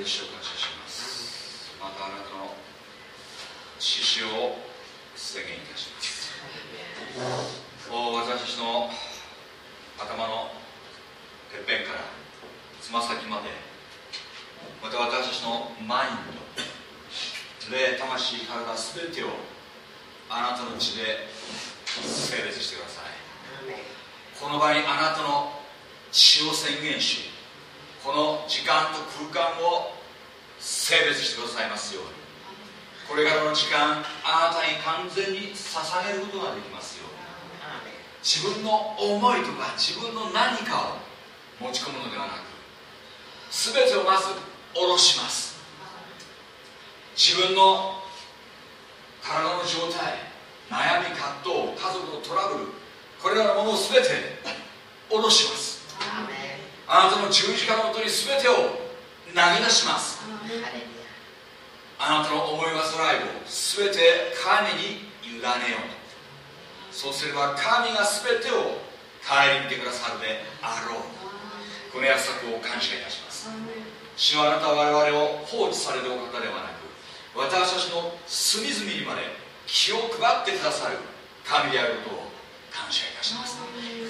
れ主を感謝しますまたあなたの獅子を宣言いたしますお私たちの頭のてっぺんからつま先までまた私たちのマインド霊魂体全てをあなたの血で性別してくださいこの場にあなたの血を宣言しこの時間と空間を性別してくださいますようにこれからの時間あなたに完全に捧げることができますよ自分の思いとか自分の何かを持ち込むのではなく全てをまず下ろします。自分の体の状態悩み葛藤家族のトラブルこれらのものを全て下ろします。あなたの十字架のもとに全てを投げ出しますあなたの思い煩いを全て神に委ねよう。そうすれば神が全てを顧みてくださるであろう。この約束を感謝いたします。主はあなたは我々を放置されるお方ではなく私たちの隅々にまで気を配ってくださる。神であることを感謝いたします。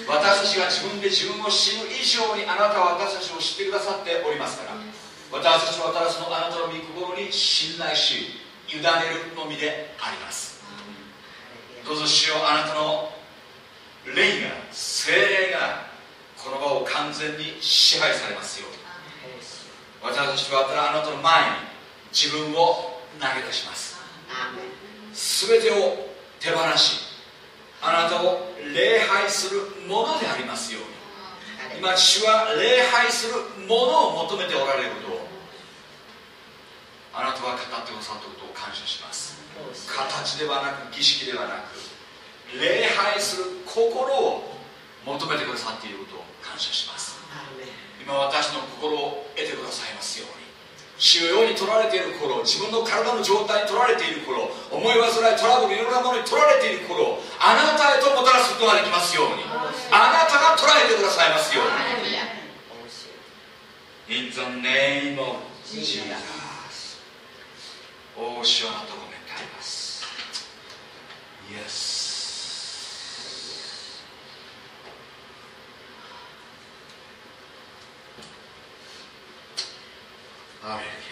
私たちが自分で自分を知る以上にあなたは私たちを知ってくださっておりますから私たちはただそのあなたの御心に信頼し委ねるのみでありますどうぞ主よあなたの霊が精霊がこの場を完全に支配されますように私たちはただあなたの前に自分を投げ出します全てを手放しあなたを礼拝するものでありますように今父は礼拝するものを求めておられることあなたは語ってくださったことを感謝します。形ではなく儀式ではなく礼拝する心を求めてくださっていることを感謝します。今私の心を得てくださいますように。主要に取られている頃自分の体の状態に取られている頃思い煩いトラブルいろんなものに取られている頃あなたへともたらすことができますように。あなたが捉えてくださいますように。In the name of Jesus お主はあなたを褒めてあります。Yes ハレルヤお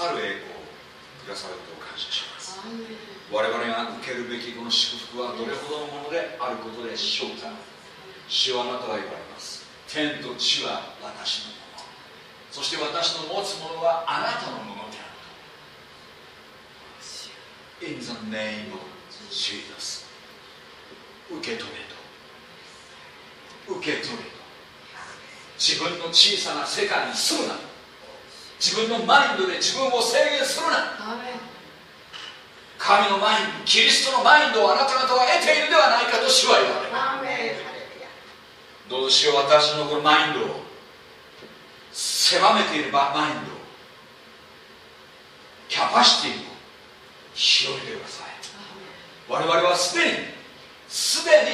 に勝る栄光をくださることを感謝します。我々が受けるべきこの祝福はどれほどのものであることでしょうか。主はあなたは言われます。天と地は私のもの。そして私の持つものはあなたのものであると。In the name of Jesus 受け止めと。受け止めと。自分の小さな世界に住むな自分のマインドで自分を制限するな。神のマインドキリストのマインドをあなた方は得ているではないかと主は言われる。どうしよう私のこのマインドを狭めているマインドキャパシティを広げてください。我々はすでにすでに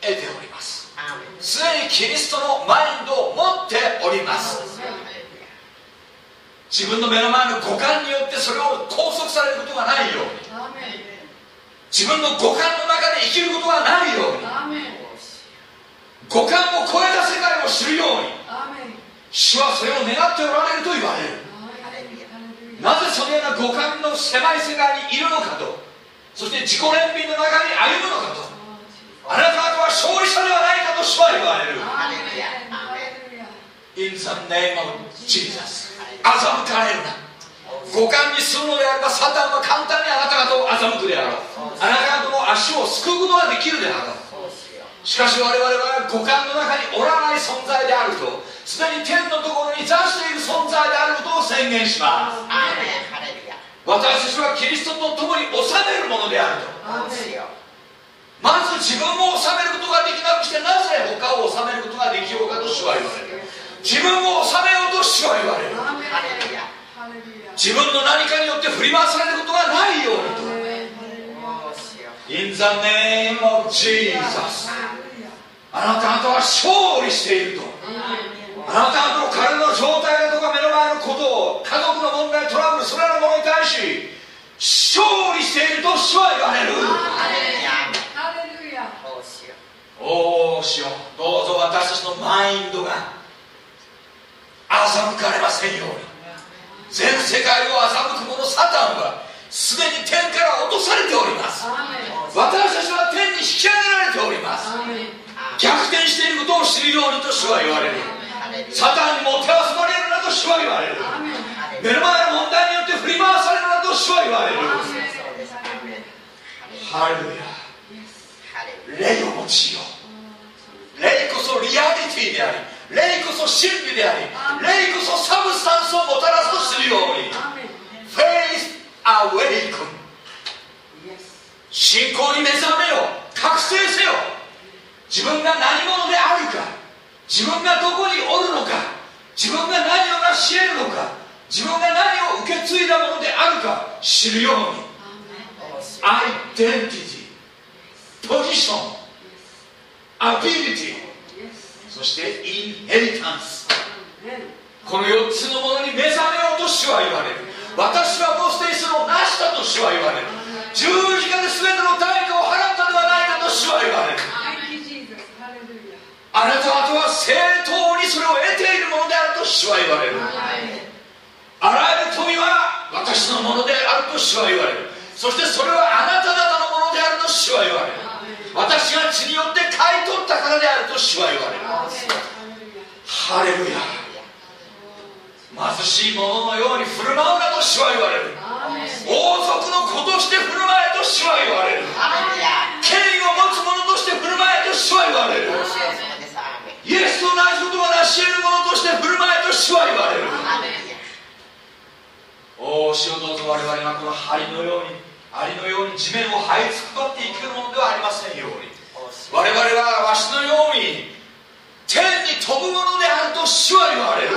得ております。すでにキリストのマインドを持っております自分の目の前の五感によってそれを拘束されることがないように。自分の五感の中で生きることがないように。五感を超えた世界を知るように。主はそれを願っておられると言われる。なぜそのような五感の狭い世界にいるのかと。そして自己憐憫の中に歩むのかと。あなた方は勝利者ではないかと主は言われる。In the name of Jesus 欺かれるな。五感に住むのであればサタンは簡単にあなた方を欺くであろう。あなた方の足を救うことができるであろう。しかし我々は五感の中におらない存在であるとすでに天のところに座している存在であることを宣言します。私たちはキリストと共に治めるものであると。まず自分を治めることができなくしてなぜ他を治めることができようかと主は言われる。自分を治めようと主は言われる。自分の何かによって振り回されることがないようにと。In the name of Jesus あなた方は勝利していると。あなた方の体の状態だとか目の前のことを家族の問題トラブルそれらのものに対し勝利していると主は言われる。おおしよどうぞ私たちのマインドが欺かれませんように。全世界を欺く者サタンはすでに天から落とされております。私たちは天に引き上げられております。逆転していることを知るようにと主は言われる。サタンにもてあそばれるなと主は言われる。目の前の問題によって振り回されるなと主は言われる。ハレルヤ。霊を用いよ霊こそリアリティであり霊こそ真理であり霊こそサブスタンスをもたらすとするようにフェイスアウェイク信仰に目覚めよ覚醒せよ。自分が何者であるか自分がどこにおるのか自分が何を成し得るのか自分が何を受け継いだものであるか知るように。アイデンティティポジションアビリティそしてインヘリタンスこの4つのものに目覚めようと主は言われる。私はもうすでにそのなしたと主は言われる。十字架で全ての代価を払ったではないかと主は言われる。あなた方は正当にそれを得ているものであると主は言われる。あらゆる富は私のものであると主は言われる。そしてそれはあなた方のものであると主は言われる。私が血によって買い取ったからであると主は言われる。ハレルヤ。貧しい者のように振る舞うなと主は言われる。王族の子として振る舞えと主は言われる。権威を持つ者として振る舞えと主は言われる。イエスと同じことが成し得る者として振る舞えと主は言われる。おお主をどうぞ我々がこの針のようにアリのように地面を這いつくばって生きるものではありませんように。我々はわしのように天に飛ぶものであると主は言われる。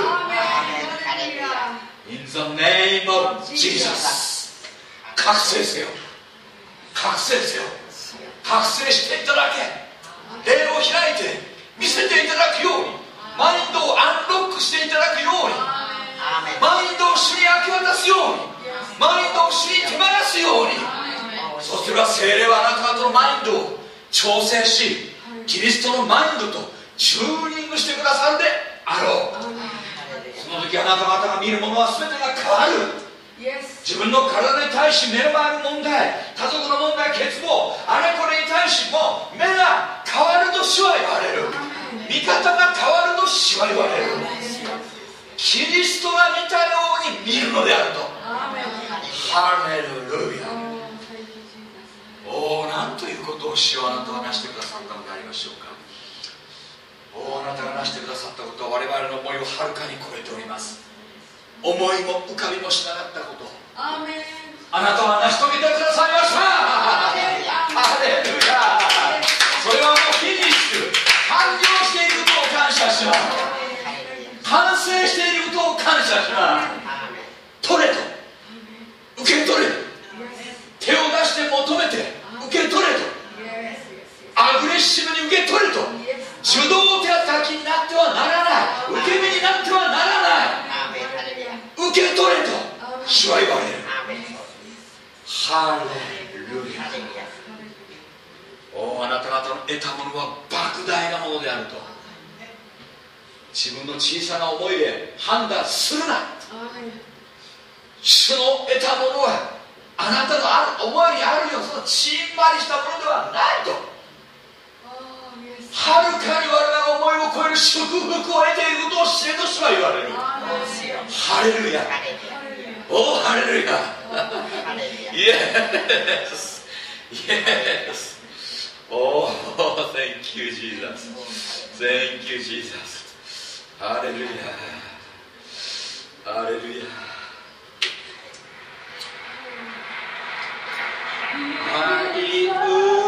In the name of Jesus. 覚醒せよ。覚醒せよ。覚醒していただけ。霊を開いて見せていただくように。マインドをアンロックしていただくように。マインドを主に明け渡すようにマインドを主に手放すように。そすれば精霊はあなた方のマインドを調整しキリストのマインドとチューニングしてくださるであろう。その時あなた方が見るものは全てが変わる。自分の体に対し目の前の問題家族の問題欠乏あれこれに対しも目が変わると主は言われる。見方が変わると主は言われる。キリストが見たように見るのであるとハレルルヤおおなんということを主はあなたがなしてくださったのでありましょうか。おおあなたがなしてくださったことは我々の思いをはるかに超えております。思いも浮かびもしなかったこと。あなたは成し遂げてくださいました。ハレルヤそれはもうフィニッシュ。完了していることを感謝します。完成していることを感謝します。取れと受け取れ。手を出して求めて受け取れと。アグレッシブに受け取れと。受動手当きになってはならない。受け身になってはならない。受け取れと。主は言われる。ハレルヤ。おあなた方の得たものは莫大なものであると。自分の小さな思いで判断するな。主の得たものはあなたのある思いにあるよそのちんまりしたものではないと。はるかに我々の思いを超える祝福を得ていることを知れと主は言われる。ハレルヤおおハレルヤイエスイエスおお Thank you Jesus. Thank you Jesus. ハレルヤハレルヤハリ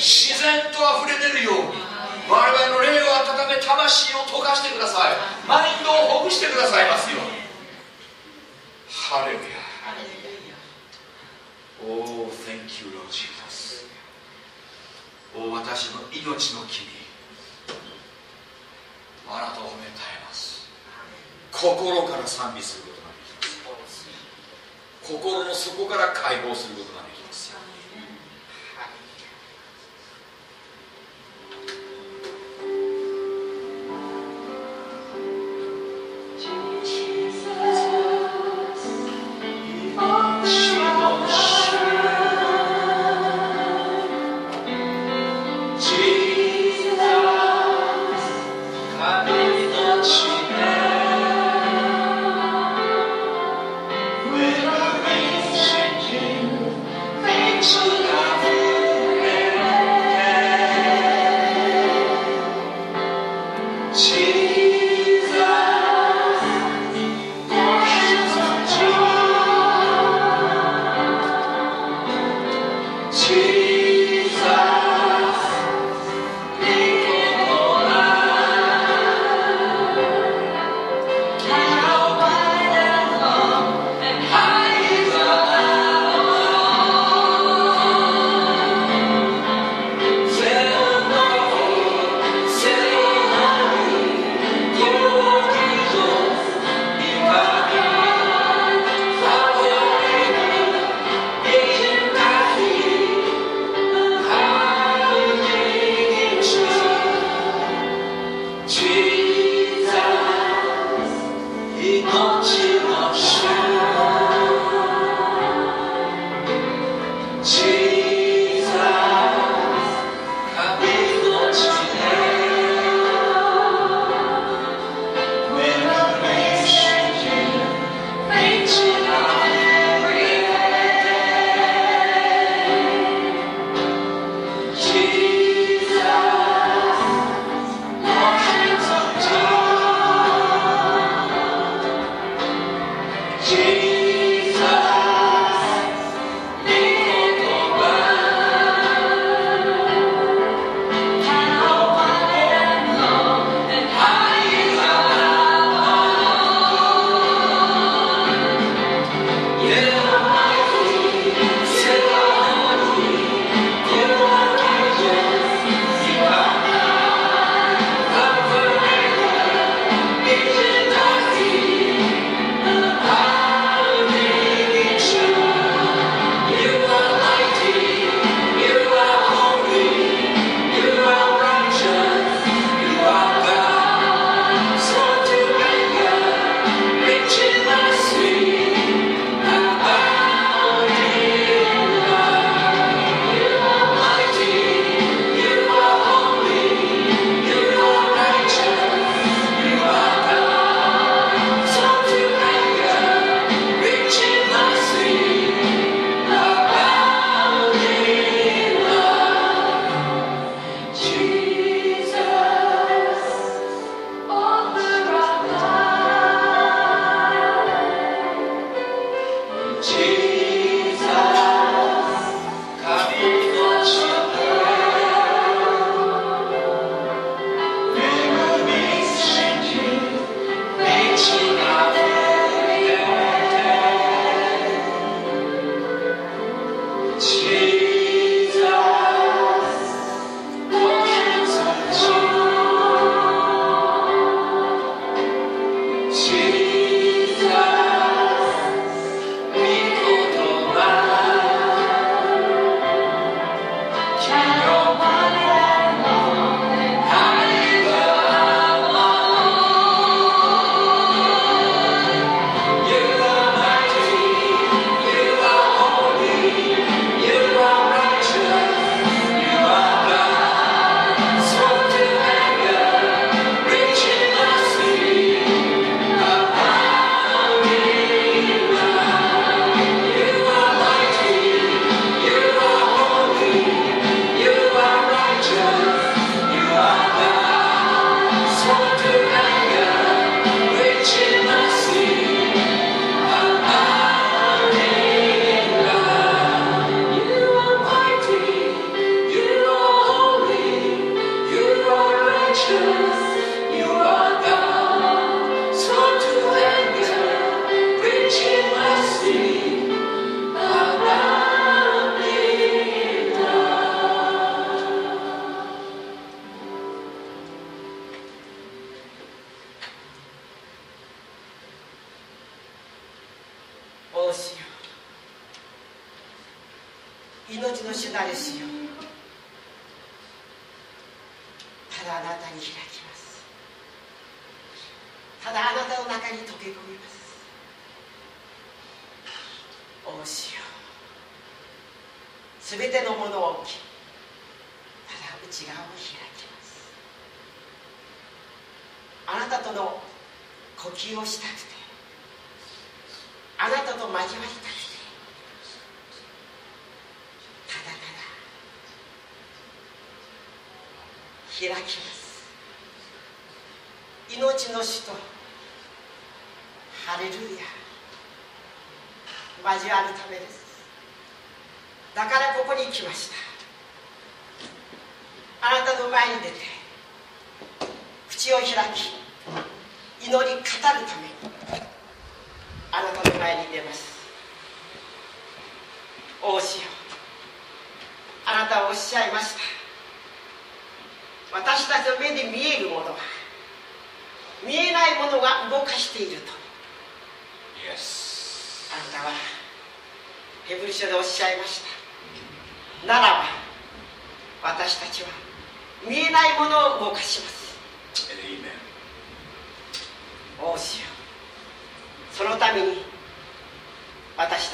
自然と溢れ出るように我々の霊を温め魂を溶かしてください。マインドをほぐしてくださいますよハレルヤ。おお thank you, Lord Jesus. お私の命の君。あなたを褒めたえます。心から賛美することができます。心の底から解放することができます。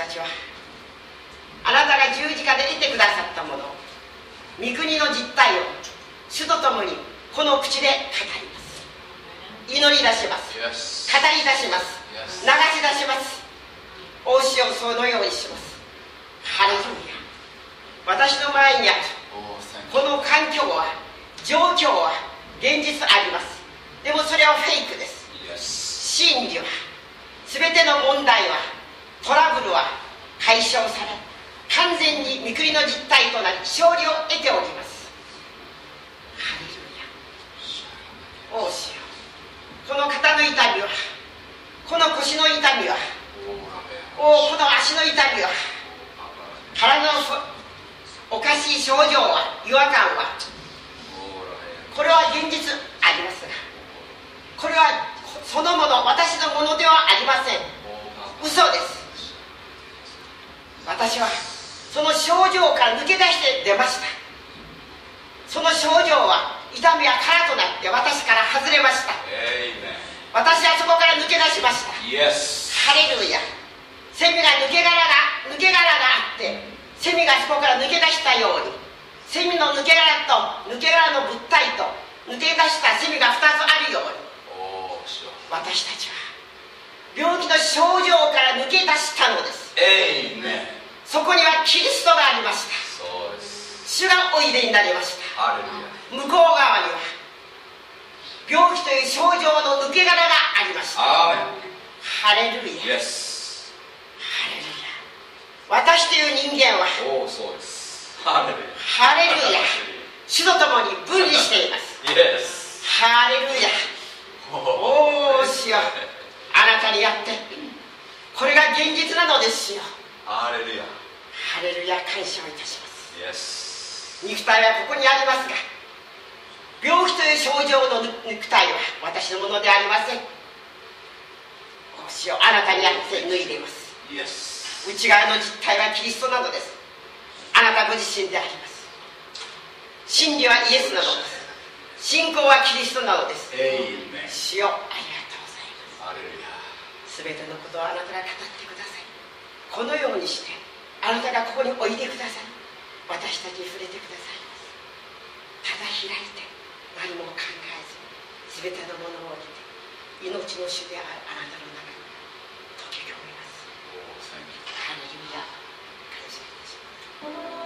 たちはあなたが十字架で得てくださったもの御国の実態を主と共にこの口で語ります。祈り出します。Yes. 語り出します。流.し出します。王子をそのようにします。ハレルヤ。私の前にある。Oh, この環境は状況は現実あります。でもそれはフェイクです. Yes. 真理は。全ての問題はトラブルは解消され完全に御国の実態となり勝利を得ております。ハレルヤ。王子よ。この肩の痛みはこの腰の痛みはおこの足の痛みは体のおかしい症状は違和感はこれは現実ありますがこれはそのもの私のものではありません。嘘です。私はその症状から抜け出して出ましたその症状は痛みは空となって私から外れました.私はそこから抜け出しました Yes. ハレルヤセミが抜け殻が抜け殻があってセミがそこから抜け出したようにセミの抜け殻と抜け殻の物体と抜け出したセミが2つあるように Oh. 私たちは病気の症状から抜け出したのです.そこにはキリストがありましたそうです。主がおいでになりました。向こう側には病気という症状の抜け殻がありましたハレルヤレルヤ私という人間はおお、そうです。ハレルヤ。ハレルヤ主と共に分離しています.ハレルヤおお主よ あなたにやってこれが現実なのですよハレルヤ。ハレルヤ感謝をいたします。Yes. 肉体はここにありますが病気という症状の肉体は私のものでありません。お主よあなたにやって脱いでいます。Yes. 内側の実体はキリストなのです。あなたご自身であります。真理はイエスなのです。信仰はキリストなのです。主よありがとうございます。ハレルヤ。全てのことをあなたが語ってください。このようにしてあなたがここにおいでください。私たちに触れてください。ただ開いて何も考えず全てのものを置いて命の主であるあなたの中に溶け込みます.ハレルヤ感謝いたします「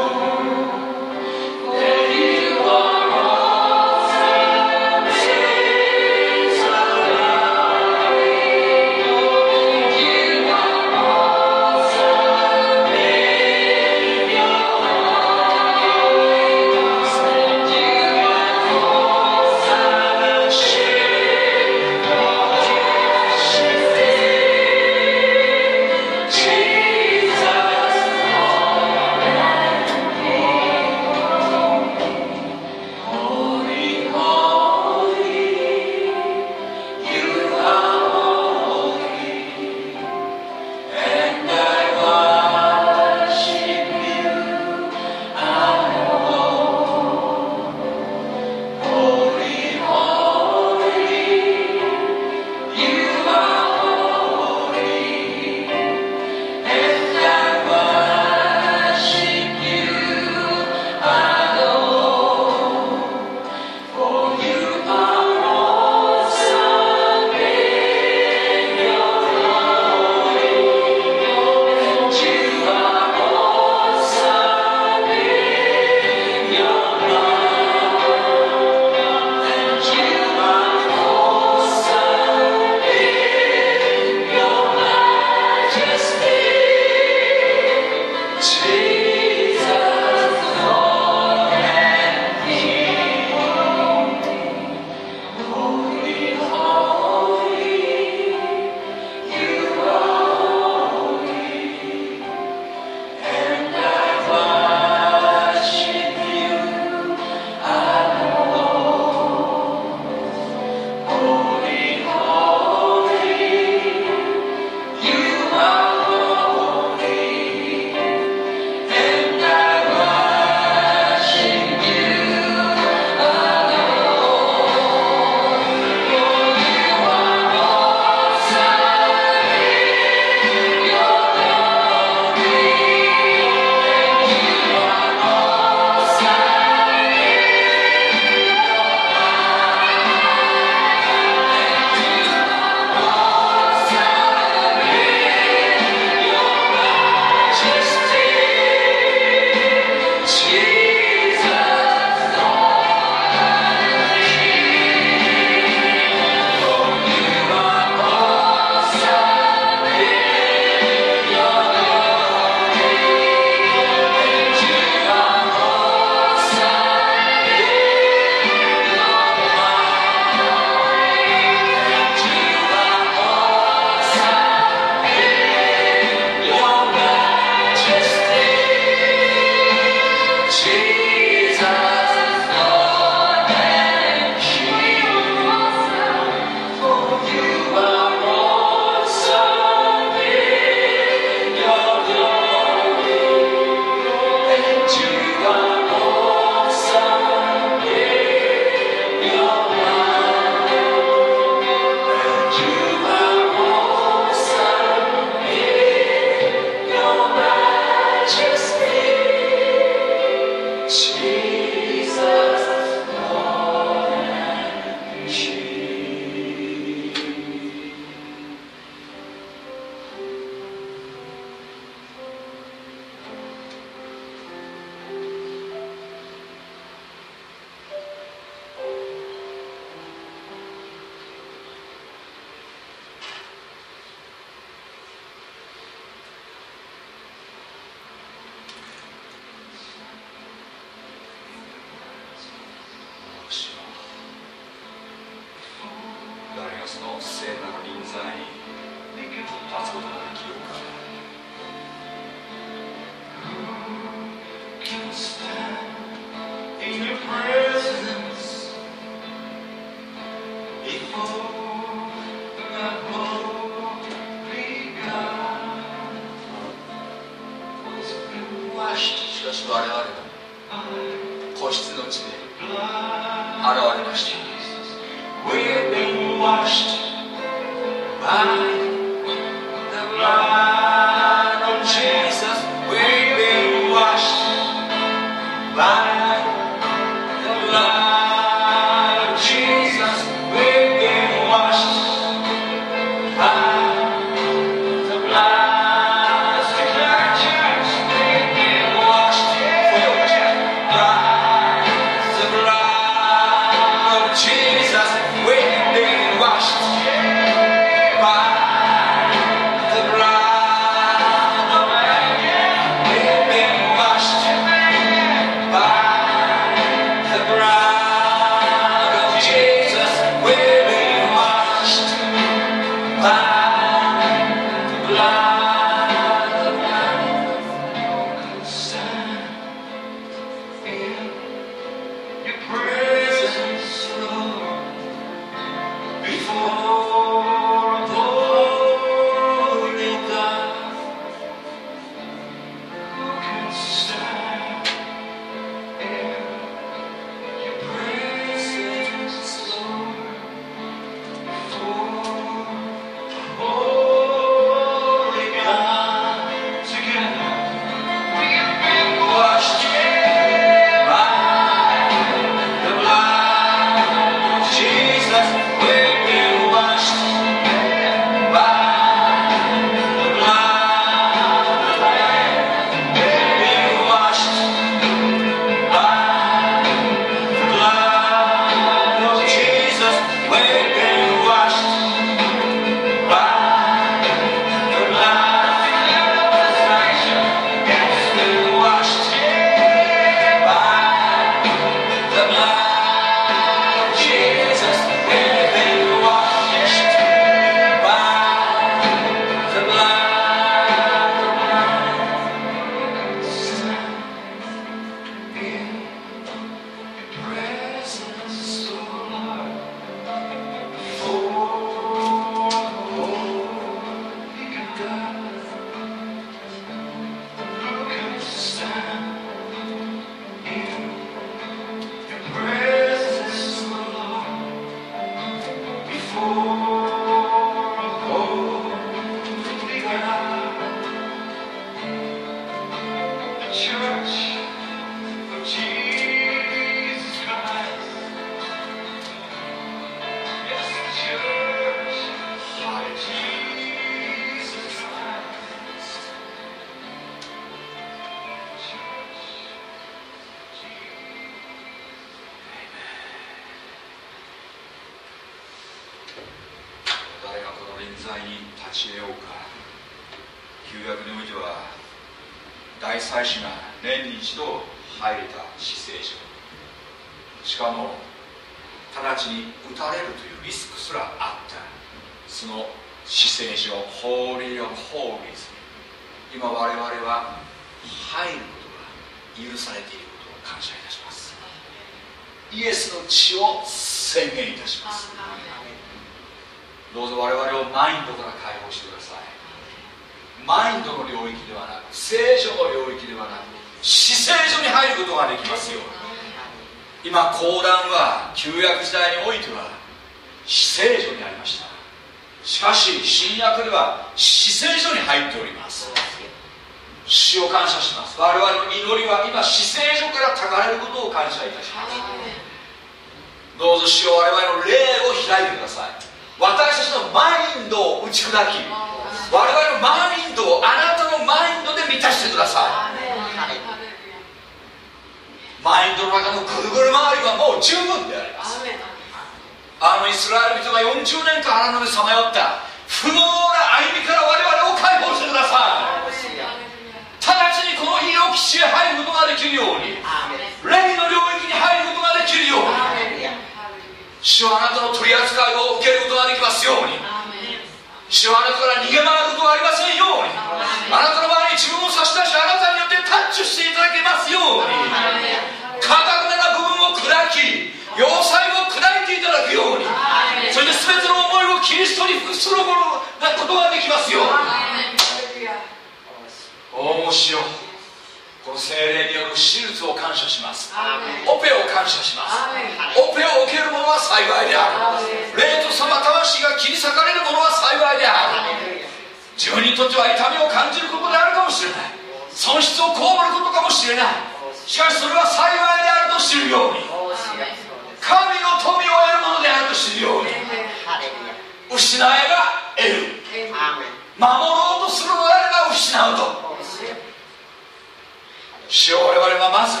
主を我々はまず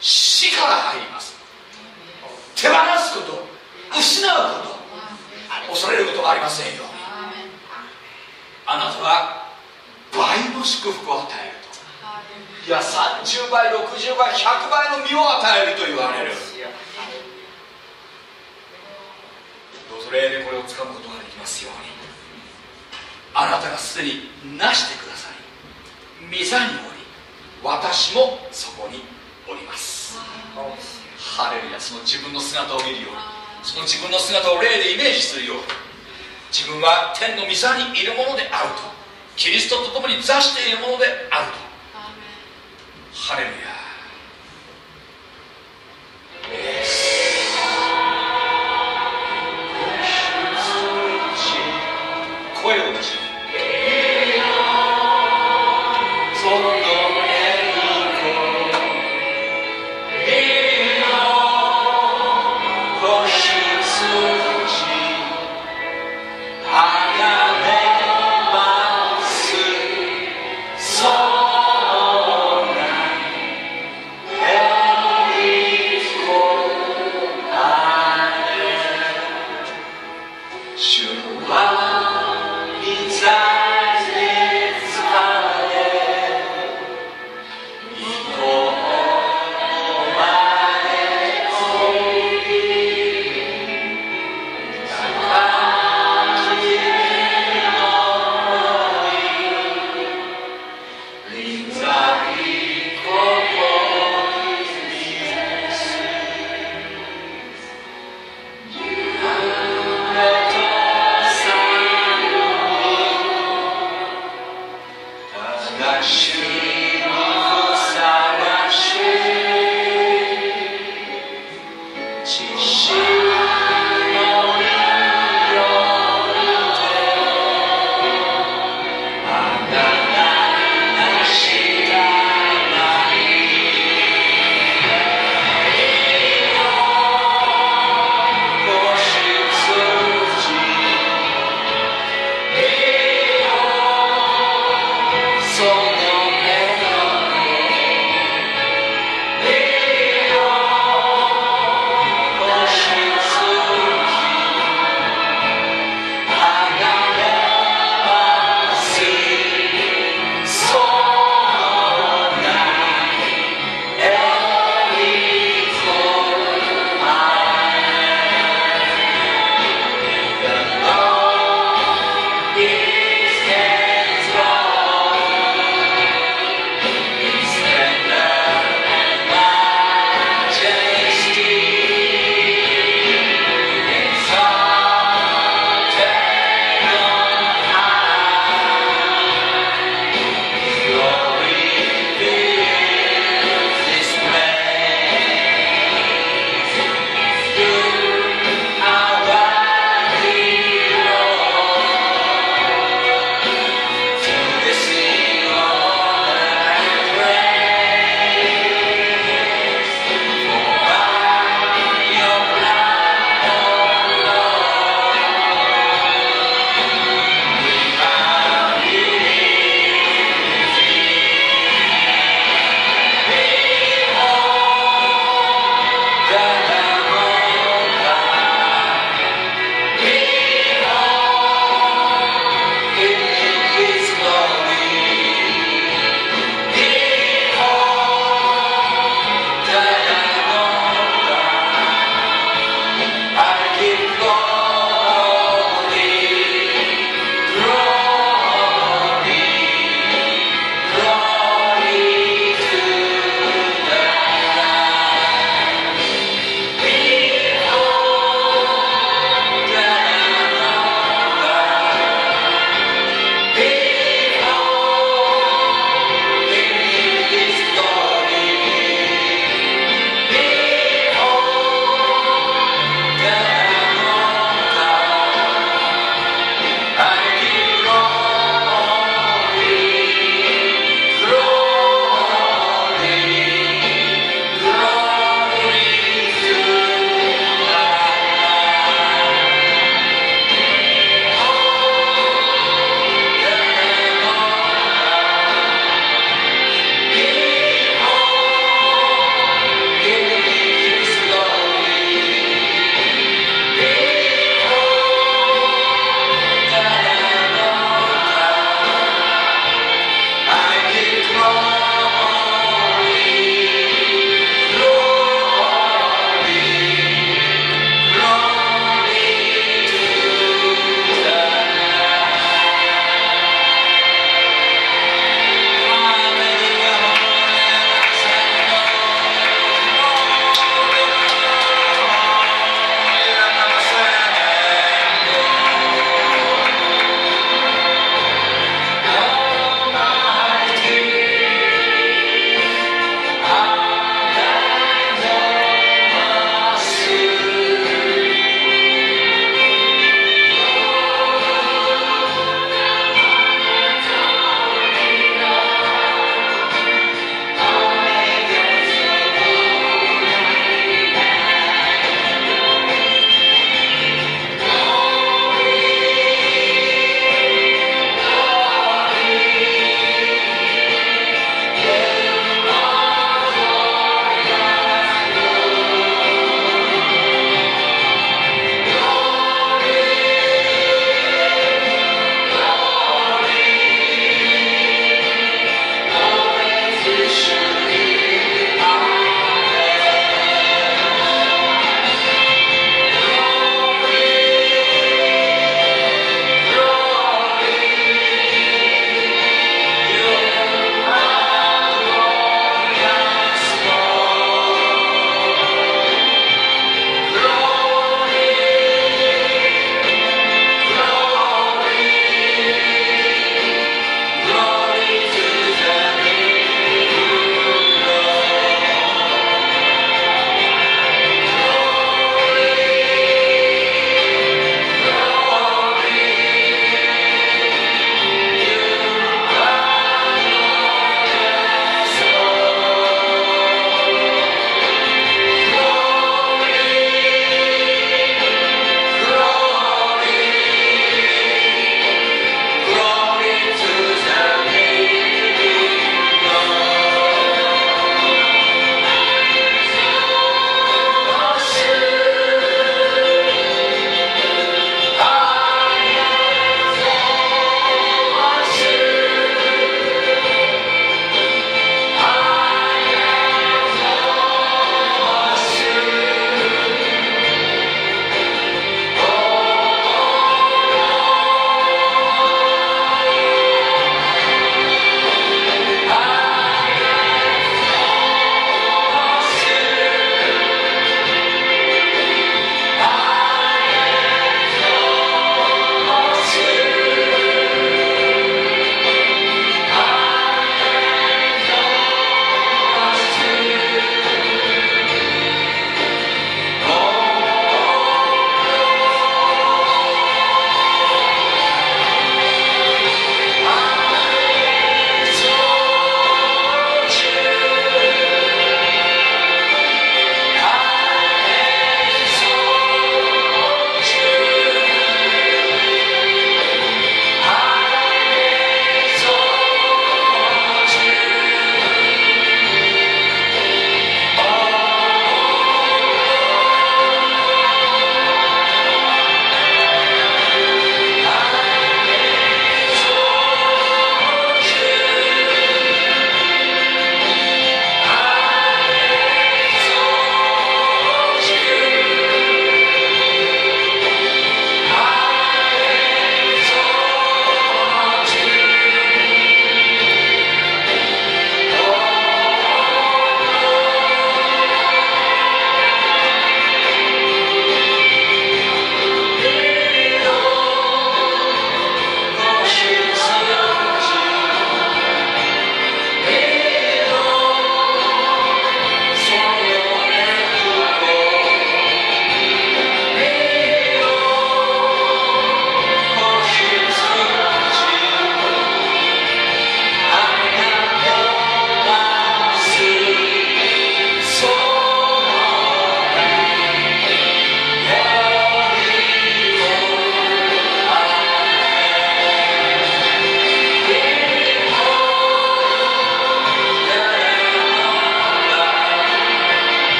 死から入ります。手放すこと失うこと恐れることがありませんよ。あなたは倍の祝福を与えると。いや30倍60倍100倍の実を与えると言われる。どうぞ霊でこれをつかむことができますように。あなたがすでになしてください御座におり私もそこにおります。ハレルヤその自分の姿を見るように。その自分の姿を霊でイメージするように。自分は天の御座にいるものであると。キリストと共に座しているものであると。ハレルヤ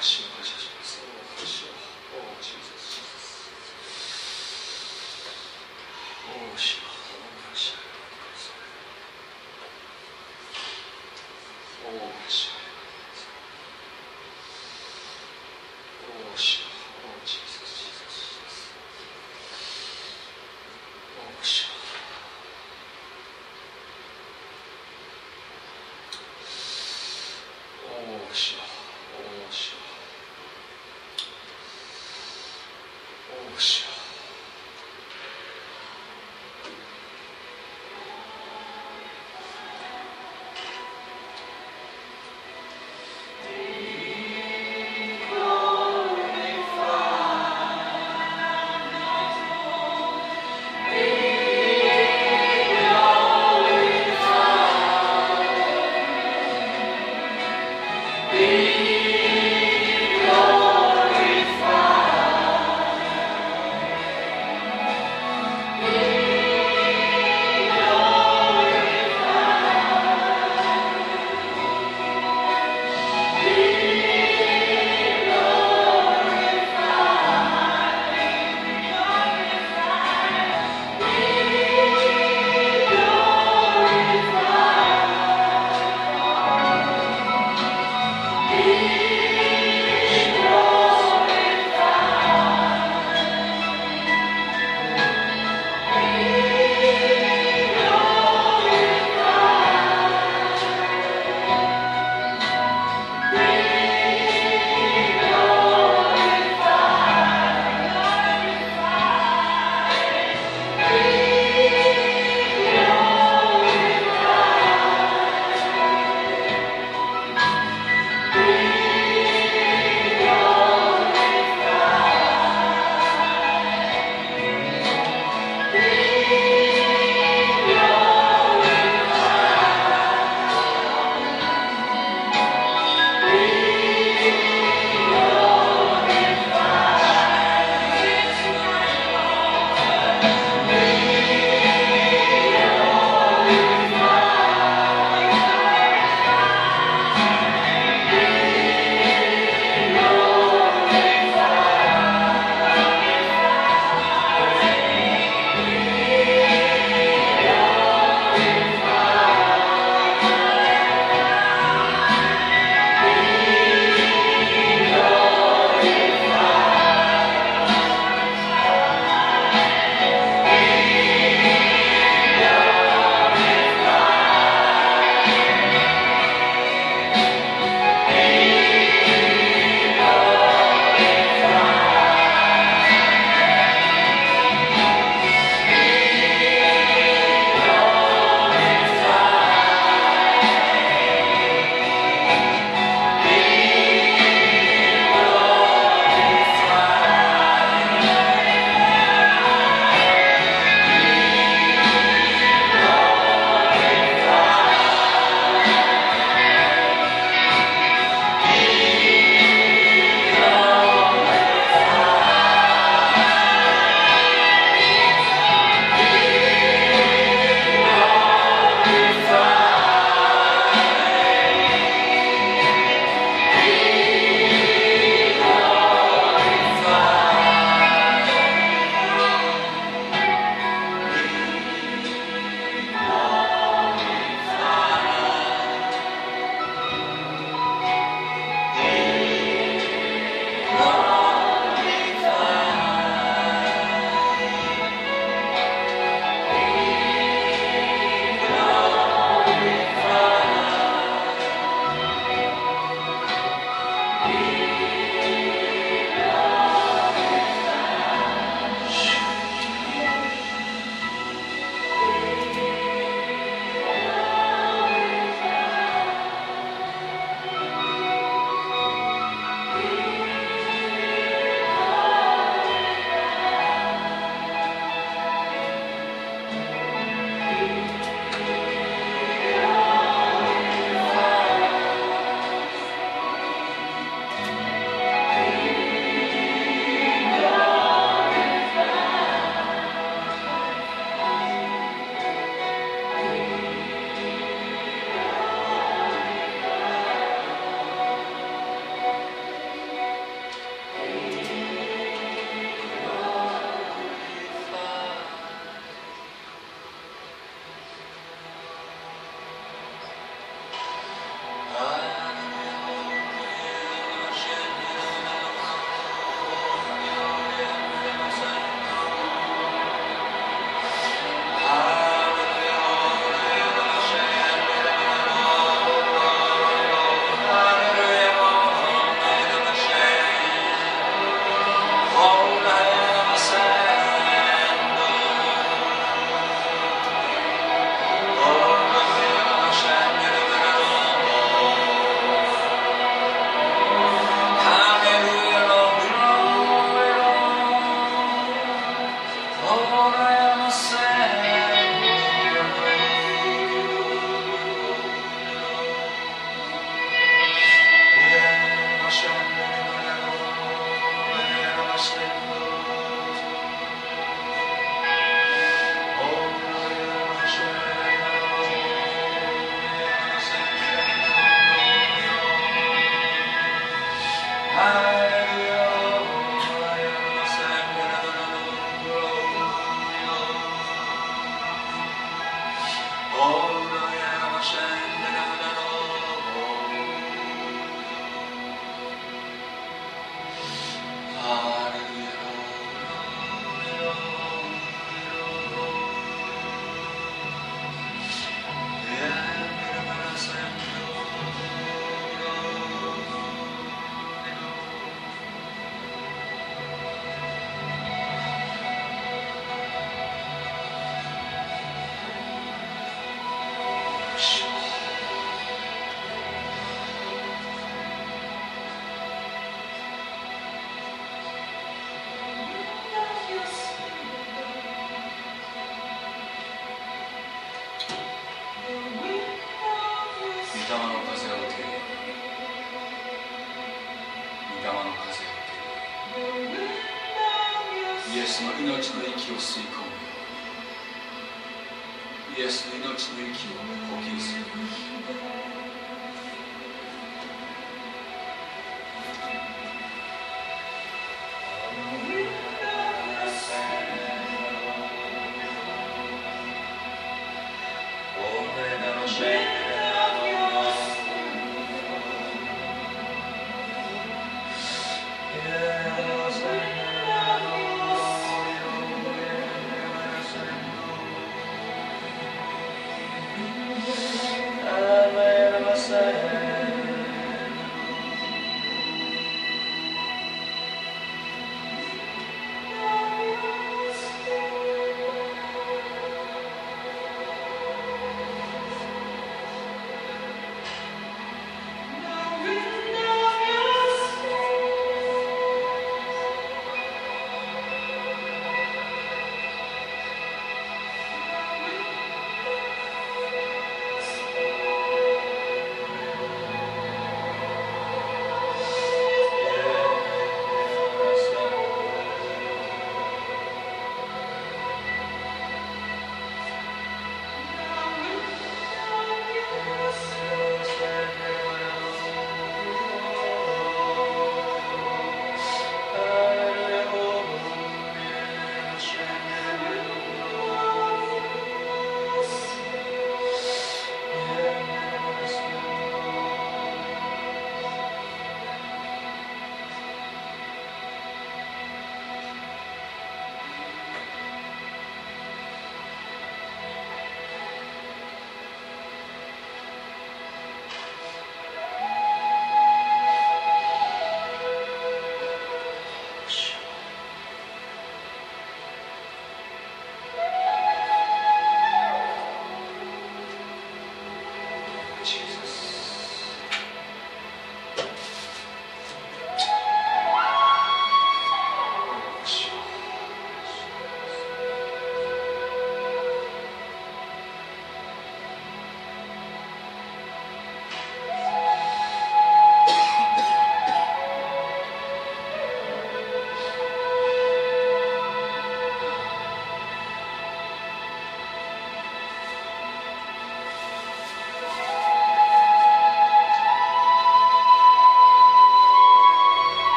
行了行了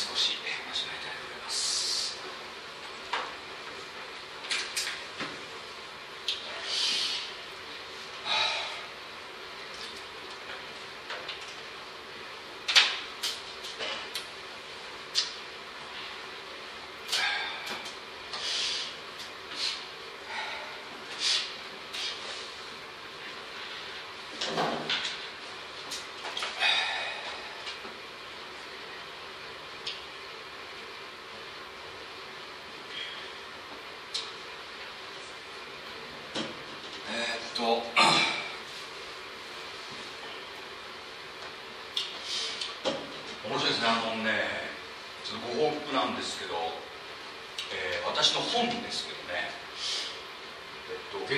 discusión.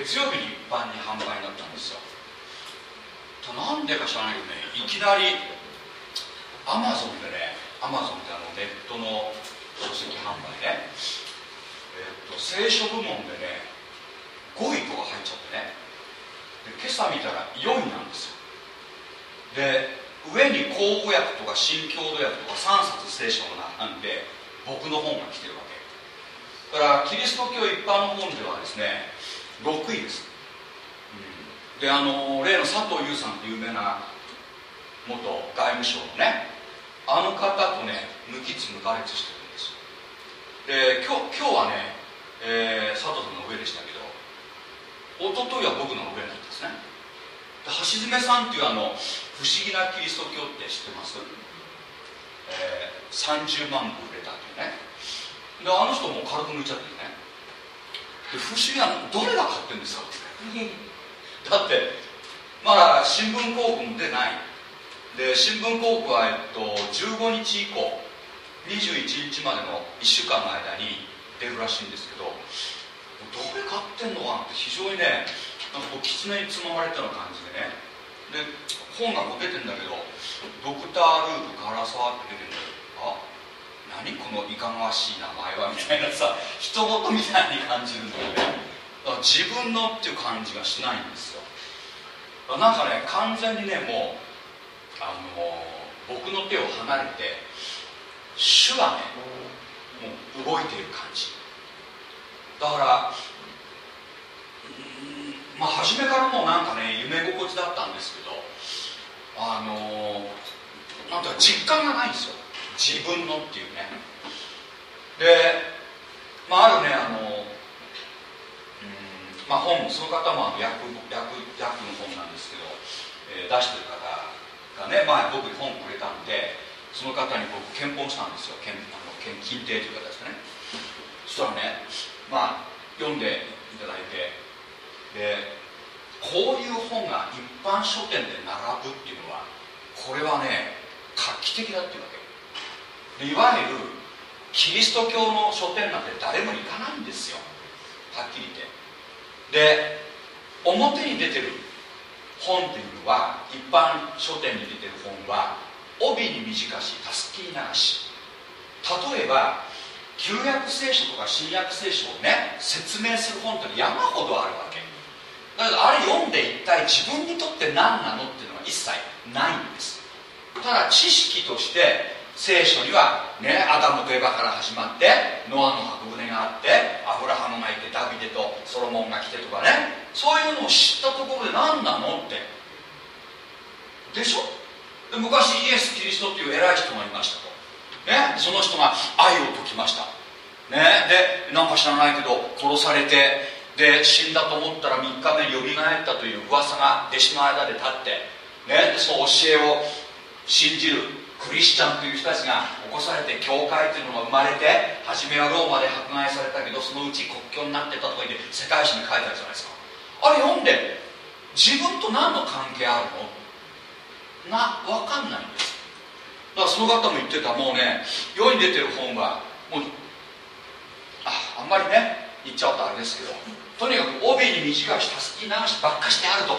月曜日に一般に販売になったんですよ。なんでか知らないけどねいきなりアマゾンでねアマゾンってあのネットの書籍販売ねえっと聖書部門でね5位とか入っちゃってね。で今朝見たら4位なんですよ。で上に口語訳とか新郷土訳とか3冊聖書が並んで僕の本が来てるわけ。だからキリスト教一般の本ではですね6位です、うん、であの例の佐藤優さんって有名な元外務省のねあの方とね無きつ無かれつしてるんです。で今日今日はね、えー、佐藤さんの上でしたけど一昨日は僕の上なんですね。で橋爪さんっていうあの不思議なキリスト教って知ってます、えー、30万部売れたっていうね。であの人も軽く抜いちゃってるね。不思議なのどれが買ってるんですか？だってまだ新聞広告も出ない。で新聞広告は、えっと、15日以降21日までの1週間の間に出るらしいんですけどどれ買ってんのかなって非常にねなんかこう狐につままれたような感じでね。で本がこう出てんだけどドクター・ループ・唐沢って出てんだけどあ何このいかがわしい名前はみたいなさ 人事みたいに感じるんだよね。だから自分のっていう感じがしないんですよ。なんかね完全にねもうあの僕の手を離れて主がねもう動いている感じ。だからまあ初めからもうなんかね夢心地だったんですけどあのなんか実感がないんですよ。自分のっていうね。で、まあ、あるねあのうんまあ本その方もあの訳の本なんですけど、えー、出してる方がね前僕に本くれたんでその方に僕検本したんですよ。検あの検金定という方ですね。そしたらねまあ読んでいただいてでこういう本が一般書店で並ぶっていうのはこれはね画期的だっていうわいわゆるキリスト教の書店なんて誰も行かないんですよ。はっきり言って。で表に出てる本っていうのは一般書店に出てる本は帯に短したすき流し。例えば旧約聖書とか新約聖書をね説明する本って山ほどあるわけ。だけどあれ読んで一体自分にとって何なのっていうのは一切ないんです。ただ知識として聖書にはねアダムとエバから始まってノアの箱舟があってアブラハムがいてダビデとソロモンが来てとかね。そういうのを知ったところで何なのって。でしょ？で昔イエス・キリストっていう偉い人がいましたと、ね、その人が愛を説きました。ね、でなんか知らないけど殺されてで死んだと思ったら3日目によみがえったという噂が弟子の間で立ってね、その教えを信じる。クリスチャンという人たちが起こされて教会というのが生まれて初めはローマで迫害されたけどそのうち国境になってたとか言って世界史に書いてあるじゃないです。かあれ読んで自分と何の関係あるの？な分かんないんです。だからその方も言ってたもうね世に出てる本はもうああんまりね言っちゃうとあれですけどとにかく帯に短いしたすき流しばっかしてあると。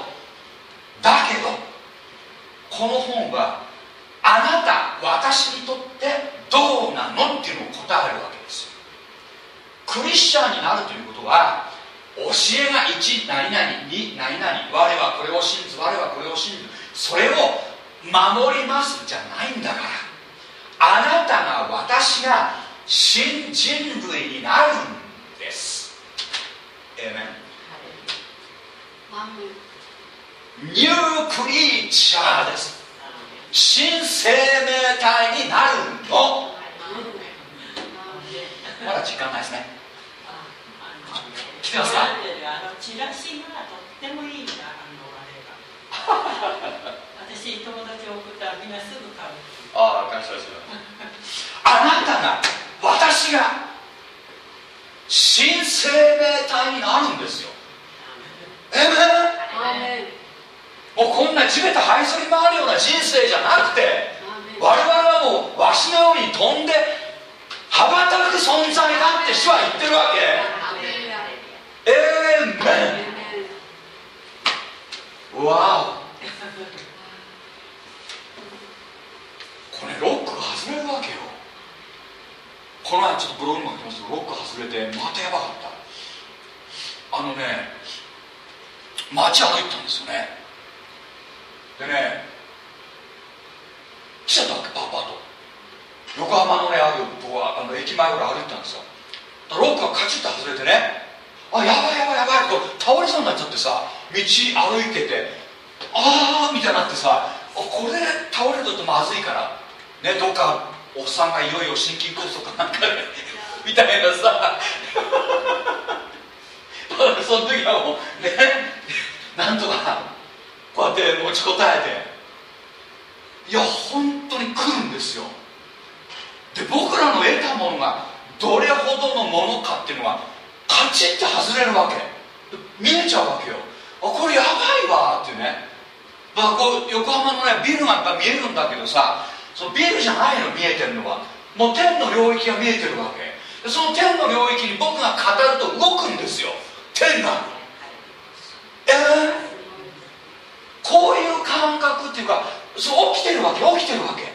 だけどこの本はあなた私にとってどうなの？っていうのを答えるわけですよ。クリスチャンになるということは教えが1何々2何々我はこれを信ず我はこれを信ずそれを守りますじゃないんだから。あなたが私が新人類になるんです。えめニュークリーチャーです新生命体になるの。まだ時間ないですね。来てますか？チラシがとってもいいんだあのあれが私友達送ったらみんなすぐ買うああ感謝です。あなたが私が新生命体になるんですよ。えめ？もうこんな地べた這いずり回るような人生じゃなくて我々はもうわしのように飛んで羽ばたく存在だって主は言ってるわけ。えーめん。わおこれロックが外れるわけよ。この前ちょっとブログにも書きましたけどロック外れてまたやばかった。あのね街歩いてたんですよねでね来ちゃったわけパパと横浜のねある僕はあの駅前ぐらい歩いたんですよ。ロックがカチッと外れてねあやばいやばいやばいと倒れそうになっちゃってさ道歩いててああみたいになってさこれで倒れるとまずいからねどっかおっさんがいよいよ心筋梗塞かなんかで みたいなさ。その時はもうねなんとかこうやって持ちこたえて。いや本当に来るんですよ。で僕らの得たものがどれほどのものかっていうのがカチッて外れるわけ。見えちゃうわけよ。あこれやばいわっていうね。だからこう横浜のねビルがやっぱ見えるんだけどさそのビルじゃないの見えてるのは。もう天の領域が見えてるわけ。その天の領域に僕が語ると動くんですよ。天が。えー？こういう感覚っていうかそう起きてるわけ起きてるわけ。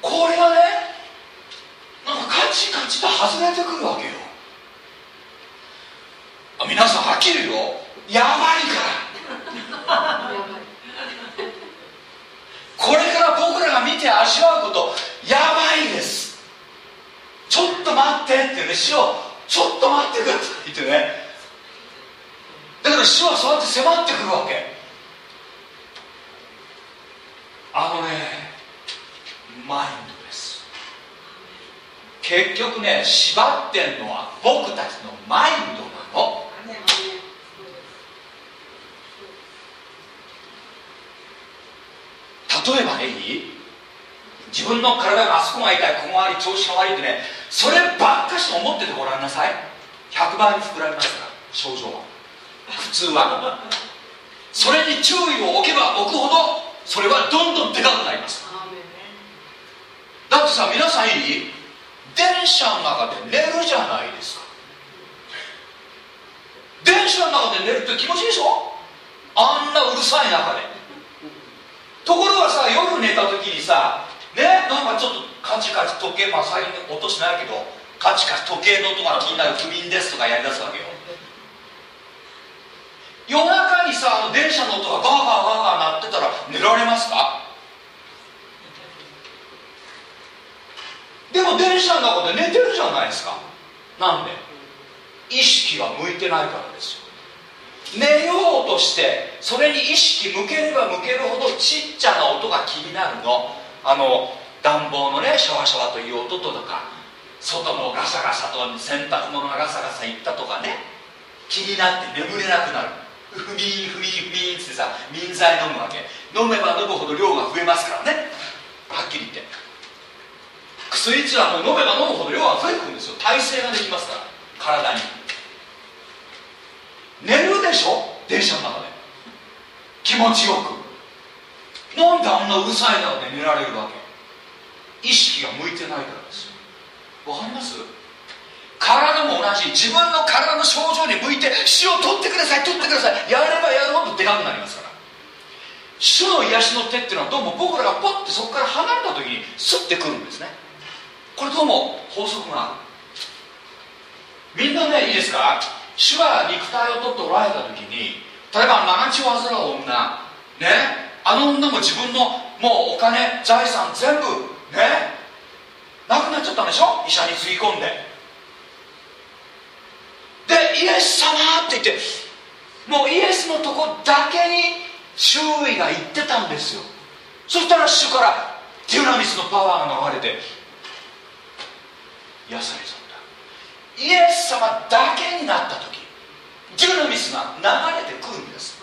これがねなんかカチカチと外れてくるわけよ。皆さんはっきり言うよ。やばいから。これから僕らが見て味わうことやばいです。ちょっと待ってってね主をちょっと待ってくださいってね。だから主はそうやって迫ってくるわけ。あのねマインドです。結局ね縛ってんのは僕たちのマインドなの。例えばねいい？自分の体があそこが痛いここが悪い調子が悪いってねそればっかし思っててごらんなさい。100倍に膨らみますから症状は。普通は。それに注意を置けば置くほどそれはどんどんでかくなります。だってさ皆さんいい？電車の中で寝るじゃないですか。電車の中で寝るって気持ちいいでしょ？あんなうるさい中で。ところがさ夜寝た時にさねなんかちょっとカチカチ時計まあ最近音しないけどカチカチ時計の音が気になる不眠ですとかやりだすわけよ。夜中にさあの電車の音がガーガーガーガー鳴ってたら寝られますか？でも電車の中で寝てるじゃないですか。なんで？意識が向いてないからですよ。寝ようとしてそれに意識向ければ向けるほどちっちゃな音が気になるの。あの暖房のねシャワシャワという音とか外のガサガサと洗濯物がガサガサいったとかね気になって眠れなくなる。ふみんふみんふみんってさ民剤飲むわけ。飲めば飲むほど量が増えますからね。はっきり言って。薬っていうのはもう飲めば飲むほど量が増えてくるんですよ。耐性ができますから。体に。寝るでしょ？電車の中で。気持ちよく。なんであんなうるさい中で寝られるわけ。意識が向いてないからですよ。わかります？体も同じ。自分の体の症状に向いて死を取ってください取ってください。やればやるほどでかくなりますから。主の癒しの手っていうのはどうも僕らがポッてそこから離れた時にスッてくるんですね。これどうも法則がある。みんなねいいですか？主が肉体を取っておられた時に例えば長血を患う女ね？あの女も自分のもうお金財産全部ね？なくなっちゃったんでしょ？医者につぎ込んで。でイエス様って言ってもうイエスのとこだけに周囲が言ってたんですよ。そしたら主からデュナミスのパワーが流れて癒されちゃったイエス様だけになった時デュナミスが流れてくるんです。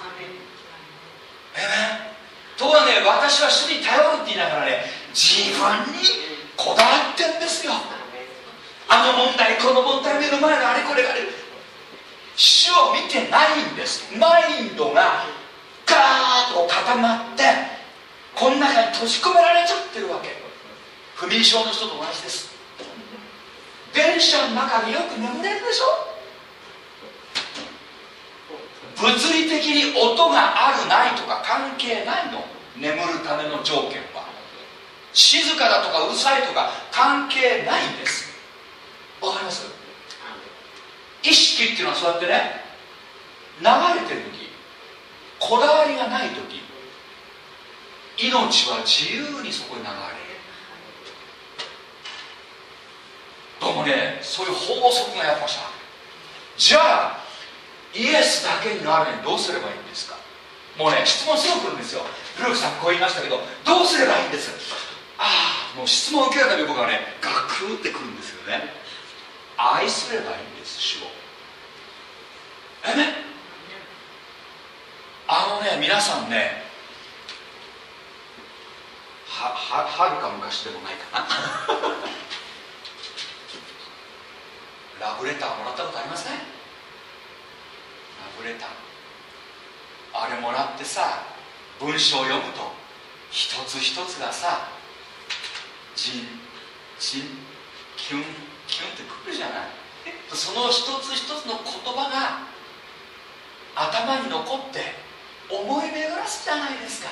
ええとはね私は主に頼るって言いながらね自分にこだわってんですよ。あの問題この問題目の前のあれこれがあれ主を見てないんです。マインドがガーッと固まってこの中に閉じ込められちゃってるわけ。不眠症の人と同じです。電車の中でよく眠れるでしょ？物理的に音があるないとか関係ないの。眠るための条件は。静かだとかうるさいとか関係ないんです。わかります？意識っていうのはそうやってね流れてる時こだわりがない時命は自由にそこに流れる。どうもねそういう法則がやっぱしたじゃあイエスだけになるにどうすればいいんですか？もうね質問すぐ来るんですよ。ルークさんこう言いましたけどどうすればいいんです？ああもう質問を受けるたび僕はねガクってくるんですよね。愛すればいい主を。え？ねあのね皆さんねはははるか昔でもないかな。ラブレターもらったことありますねラブレター。あれもらってさ文章を読むと一つ一つがさジンジンキュンキュンってくるじゃない。その一つ一つの言葉が頭に残って思い巡らすじゃないですか。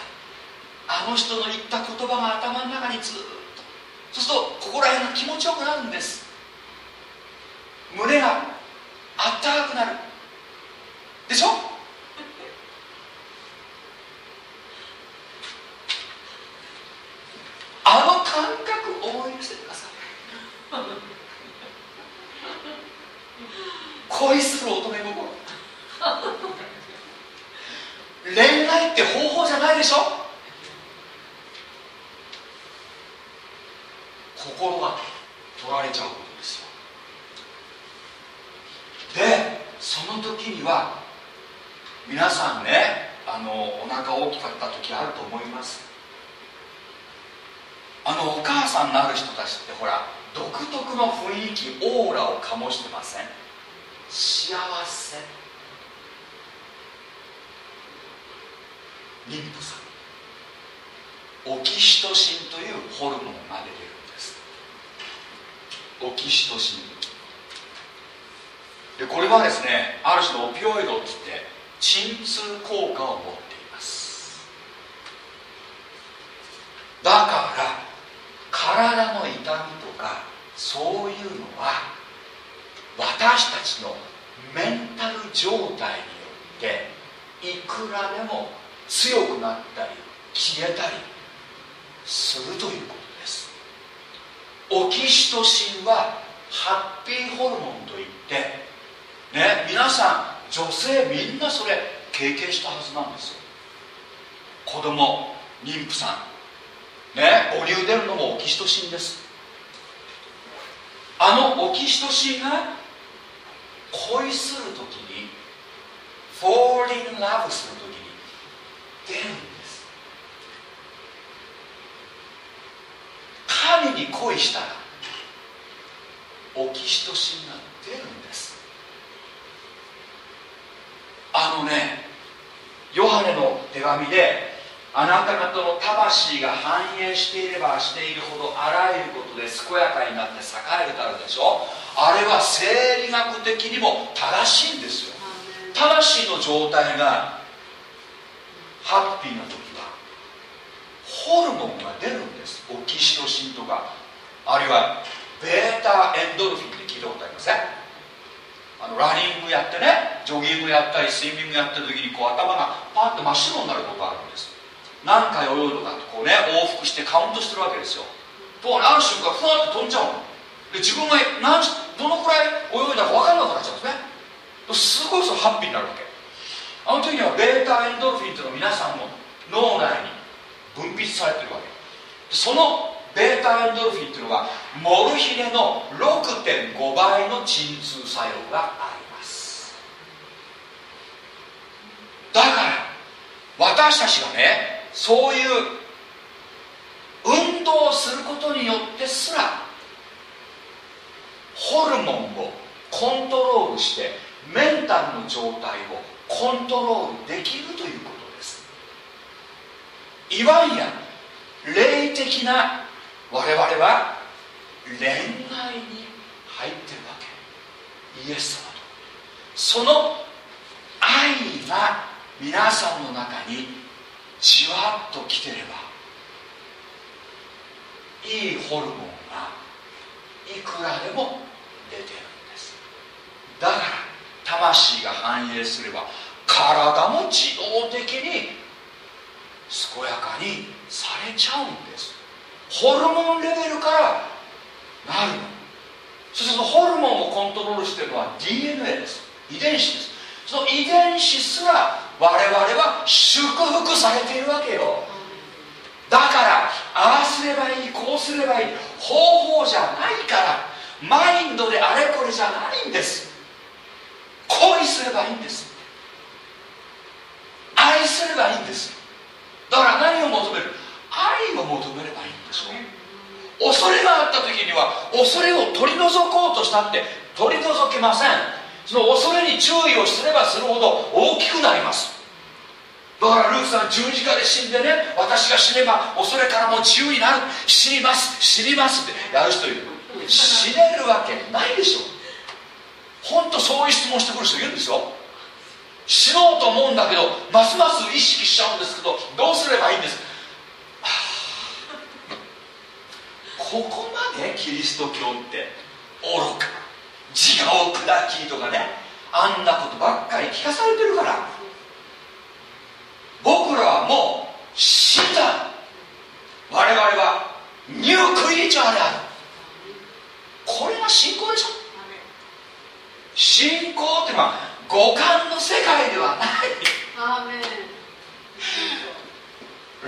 あの人の言った言葉が頭の中にずっと。そうするとここら辺が気持ちよくなるんです。胸があったかくなる。でしょ？あの感覚思い出してください。恋する乙女心。恋愛って方法じゃないでしょ？心が取られちゃうことですよ。でその時には皆さんねあのお腹大きかった時あると思います。あのお母さんになる人たちってほら独特の雰囲気オーラを醸してません？幸せ。妊婦さん。オキシトシンというホルモンが出てるんです。オキシトシン。でこれはですねある種のオピオイドって言って鎮痛効果を持っています。だから体の痛みとかそういうのは私たちのメンタル状態によっていくらでも強くなったり消えたりするということです。オキシトシンはハッピーホルモンといってね皆さん女性みんなそれ経験したはずなんですよ。子供妊婦さんね母乳出るのもオキシトシンです。あのオキシトシンが恋する時に fall in love するときに出るんです。神に恋したらオキシトシンが出るんです。あのねヨハネの手紙であなた方の魂が繁栄していればしているほどあらゆることで健やかになって栄えるたるでしょ？あれは生理学的にも正しいんですよ。魂の状態がハッピーな時はホルモンが出るんです。オキシトシンとかあるいはベータエンドルフィンって聞いたことありません？あのランニングやってねジョギングやったりスイミングやってる時にこう頭がパンと真っ白になることがあるんです何回泳いとかってこうね往復してカウントしてるわけですよ。とある瞬間ふわっと飛んじゃうの。で自分が何どのくらい泳いだか分からなくなっちゃうんですね。すごいそハッピーになるわけ。あの時にはベータエンドルフィンっていうのが皆さんの脳内に分泌されてるわけ。そのベータエンドルフィンっていうのがモルヒネの6.5倍の鎮痛作用があります。だから私たちがねそういう運動をすることによってすらホルモンをコントロールしてメンタルの状態をコントロールできるということです。いわゆる霊的な我々は恋愛に入ってるわけ。イエス様と。その愛が皆さんの中にじわっときてればいいホルモンがいくらでも出てるんです。だから魂が反映すれば体も自動的に健やかにされちゃうんです。ホルモンレベルからなるの。そしてそのホルモンをコントロールしてるのは DNA です。遺伝子です。その遺伝子すら我々は祝福されているわけよ。だからああすればいいこうすればいい方法じゃないから。マインドであれこれじゃないんです。恋すればいいんです。愛すればいいんです。だから何を求める？愛を求めればいいんでしょ。恐れがあった時には恐れを取り除こうとしたって取り除けません。その恐れに注意をすればするほど大きくなります。だからルークさん十字架で死んでね私が死ねば恐れからも自由になる。死にます死にますってやる人いる。死ねるわけないでしょ。本当そういう質問してくる人いるんですよ。死のうと思うんだけどますます意識しちゃうんですけどどうすればいいんです、ここまでキリスト教って愚か。自我を砕きとかねあんなことばっかり聞かされてるから。僕らはもう死んだ。我々はニュークリーチャーである。これが信仰でしょ？信仰っていうのは五感の世界ではない。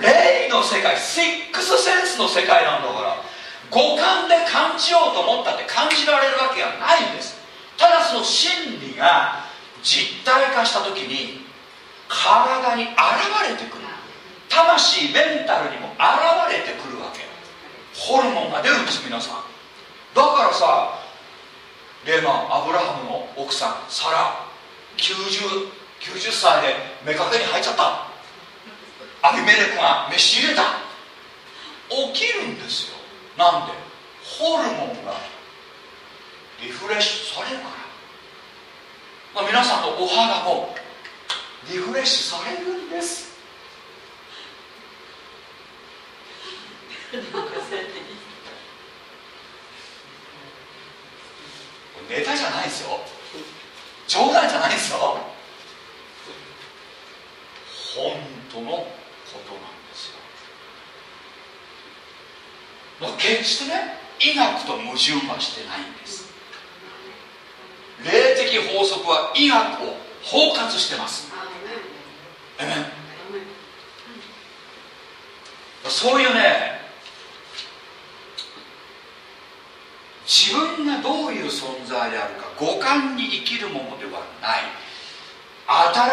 霊の世界シックスセンスの世界なんだから五感で感じようと思ったって感じられるわけがないんです。ただその真理が実体化した時に体に現れてくる。魂メンタルにも現れてくるわけ。ホルモンが出るんです皆さん。だからさレーマンアブラハムの奥さんサラ 90, 90歳で目かけに入っちゃった。アビメレクが飯入れた。起きるんですよ。なんで？ホルモンがリフレッシュされるから、まあ、皆さんのお肌もリフレッシュされるんです。ネタじゃないですよ。冗談じゃないですよ。本当のことなん決してね医学と矛盾はしてないんです。霊的法則は医学を包括してます。そういうね自分がどういう存在であるか五感に生きるものではない。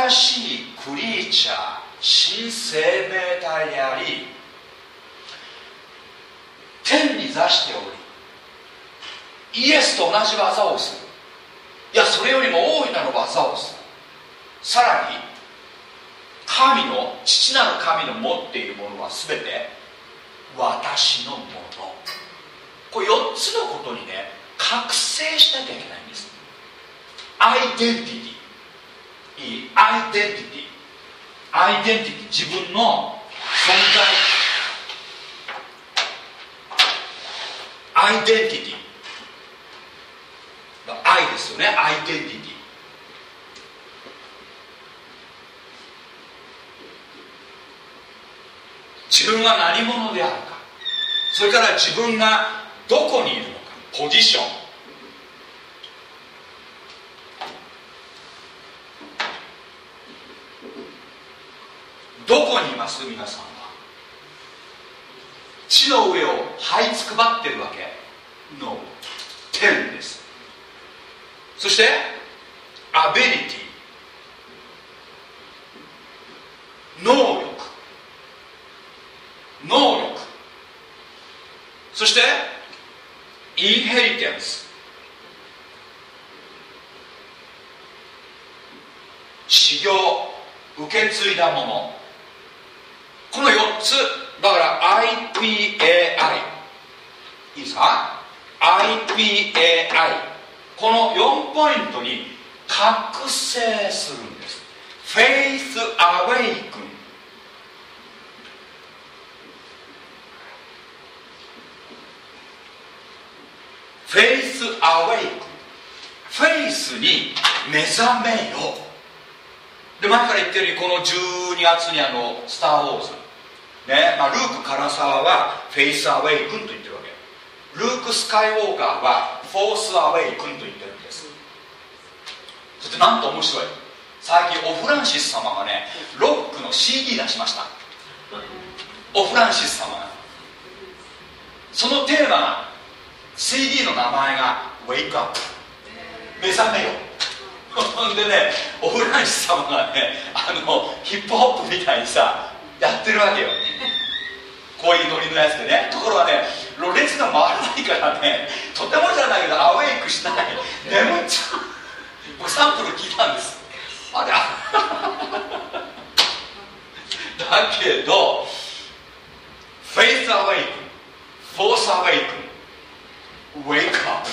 新しいクリーチャー新生命体であり天に座しておりイエスと同じ技をする。いやそれよりも大いなる技をする。さらに神の父なる神の持っているものは全て私のもの。これ4つのことにね覚醒しなきゃいけないんです。アイデンティティ。いいアイデンティティ。アイデンティティ。自分の存在。アイデンティティ愛ですよねアイデンティティ自分は何者であるか。それから自分がどこにいるのか。ポジション。どこにいます皆さん。地の上を這いつくばってるわけ。の天です。そしてアビリティ能力。能力。そしてインヘリテンス修行。受け継いだもの。この4つ。だから IPAI いいですか？IPAI この4ポイントに覚醒するんです。 Faith Awaken Faith Awaken Faith に目覚めよ。で前から言ってるようにこの12月にあの「スター・ウォーズ」ねまあ、ルーク・唐沢は Faith Awaken と言ってるわけ。ルーク・スカイウォーカーは Force Awaken と言ってるんです。そしてなんと面白い。最近オフランシス様がねロックの CD 出しました。オフランシス様が。そのテーマが CD の名前が「ウェイクアップ」目覚めよ。でねオフランシス様がねあのヒップホップみたいにさやってるわけよ。こういうノリのやつでね。ところがねろれつが回らないからねとてもじゃないけど awake しない。眠っちゃう僕サンプル聞いたんです。あれだけどフェイスアウェイクフォースアウェイクウェイクアップ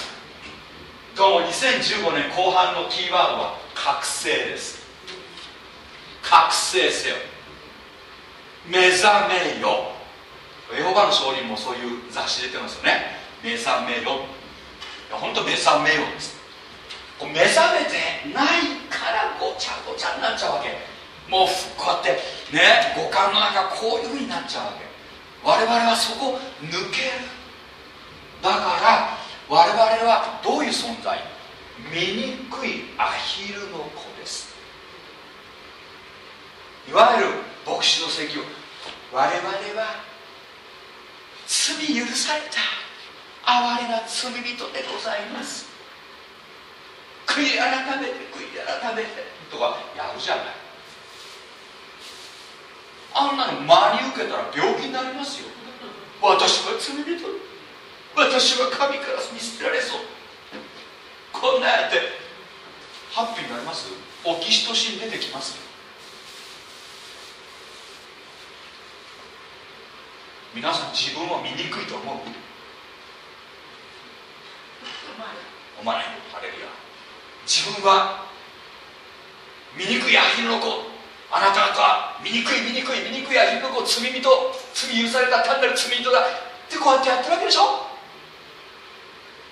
どうも2015年後半のキーワードは覚醒です。覚醒せよ。目覚めよ。エホバの証人もそういう雑誌出てますよね。目覚めよ。本当目覚めよです。目覚めてないからごちゃごちゃになっちゃうわけ。もうこうやってね五感の中こういうふうになっちゃうわけ。我々はそこ抜ける。だから我々はどういう存在？醜いアヒルの子です。いわゆる牧師の席を我々は罪許された。哀れな罪人でございます。悔い改めて悔い改めてとかやるじゃない。あんなの真に受けたら病気になりますよ。私は罪人。私は神から見捨てられそう。こんなやってハッピーになります？オキシトシン出てきますよ。皆さん自分は醜いと思う。思わない。ハレルヤ。自分は醜いアヒルの子。あなた方は醜い醜い醜いアヒルの子罪人罪許された単なる罪人だ。ってこうやってやってるわけでしょ。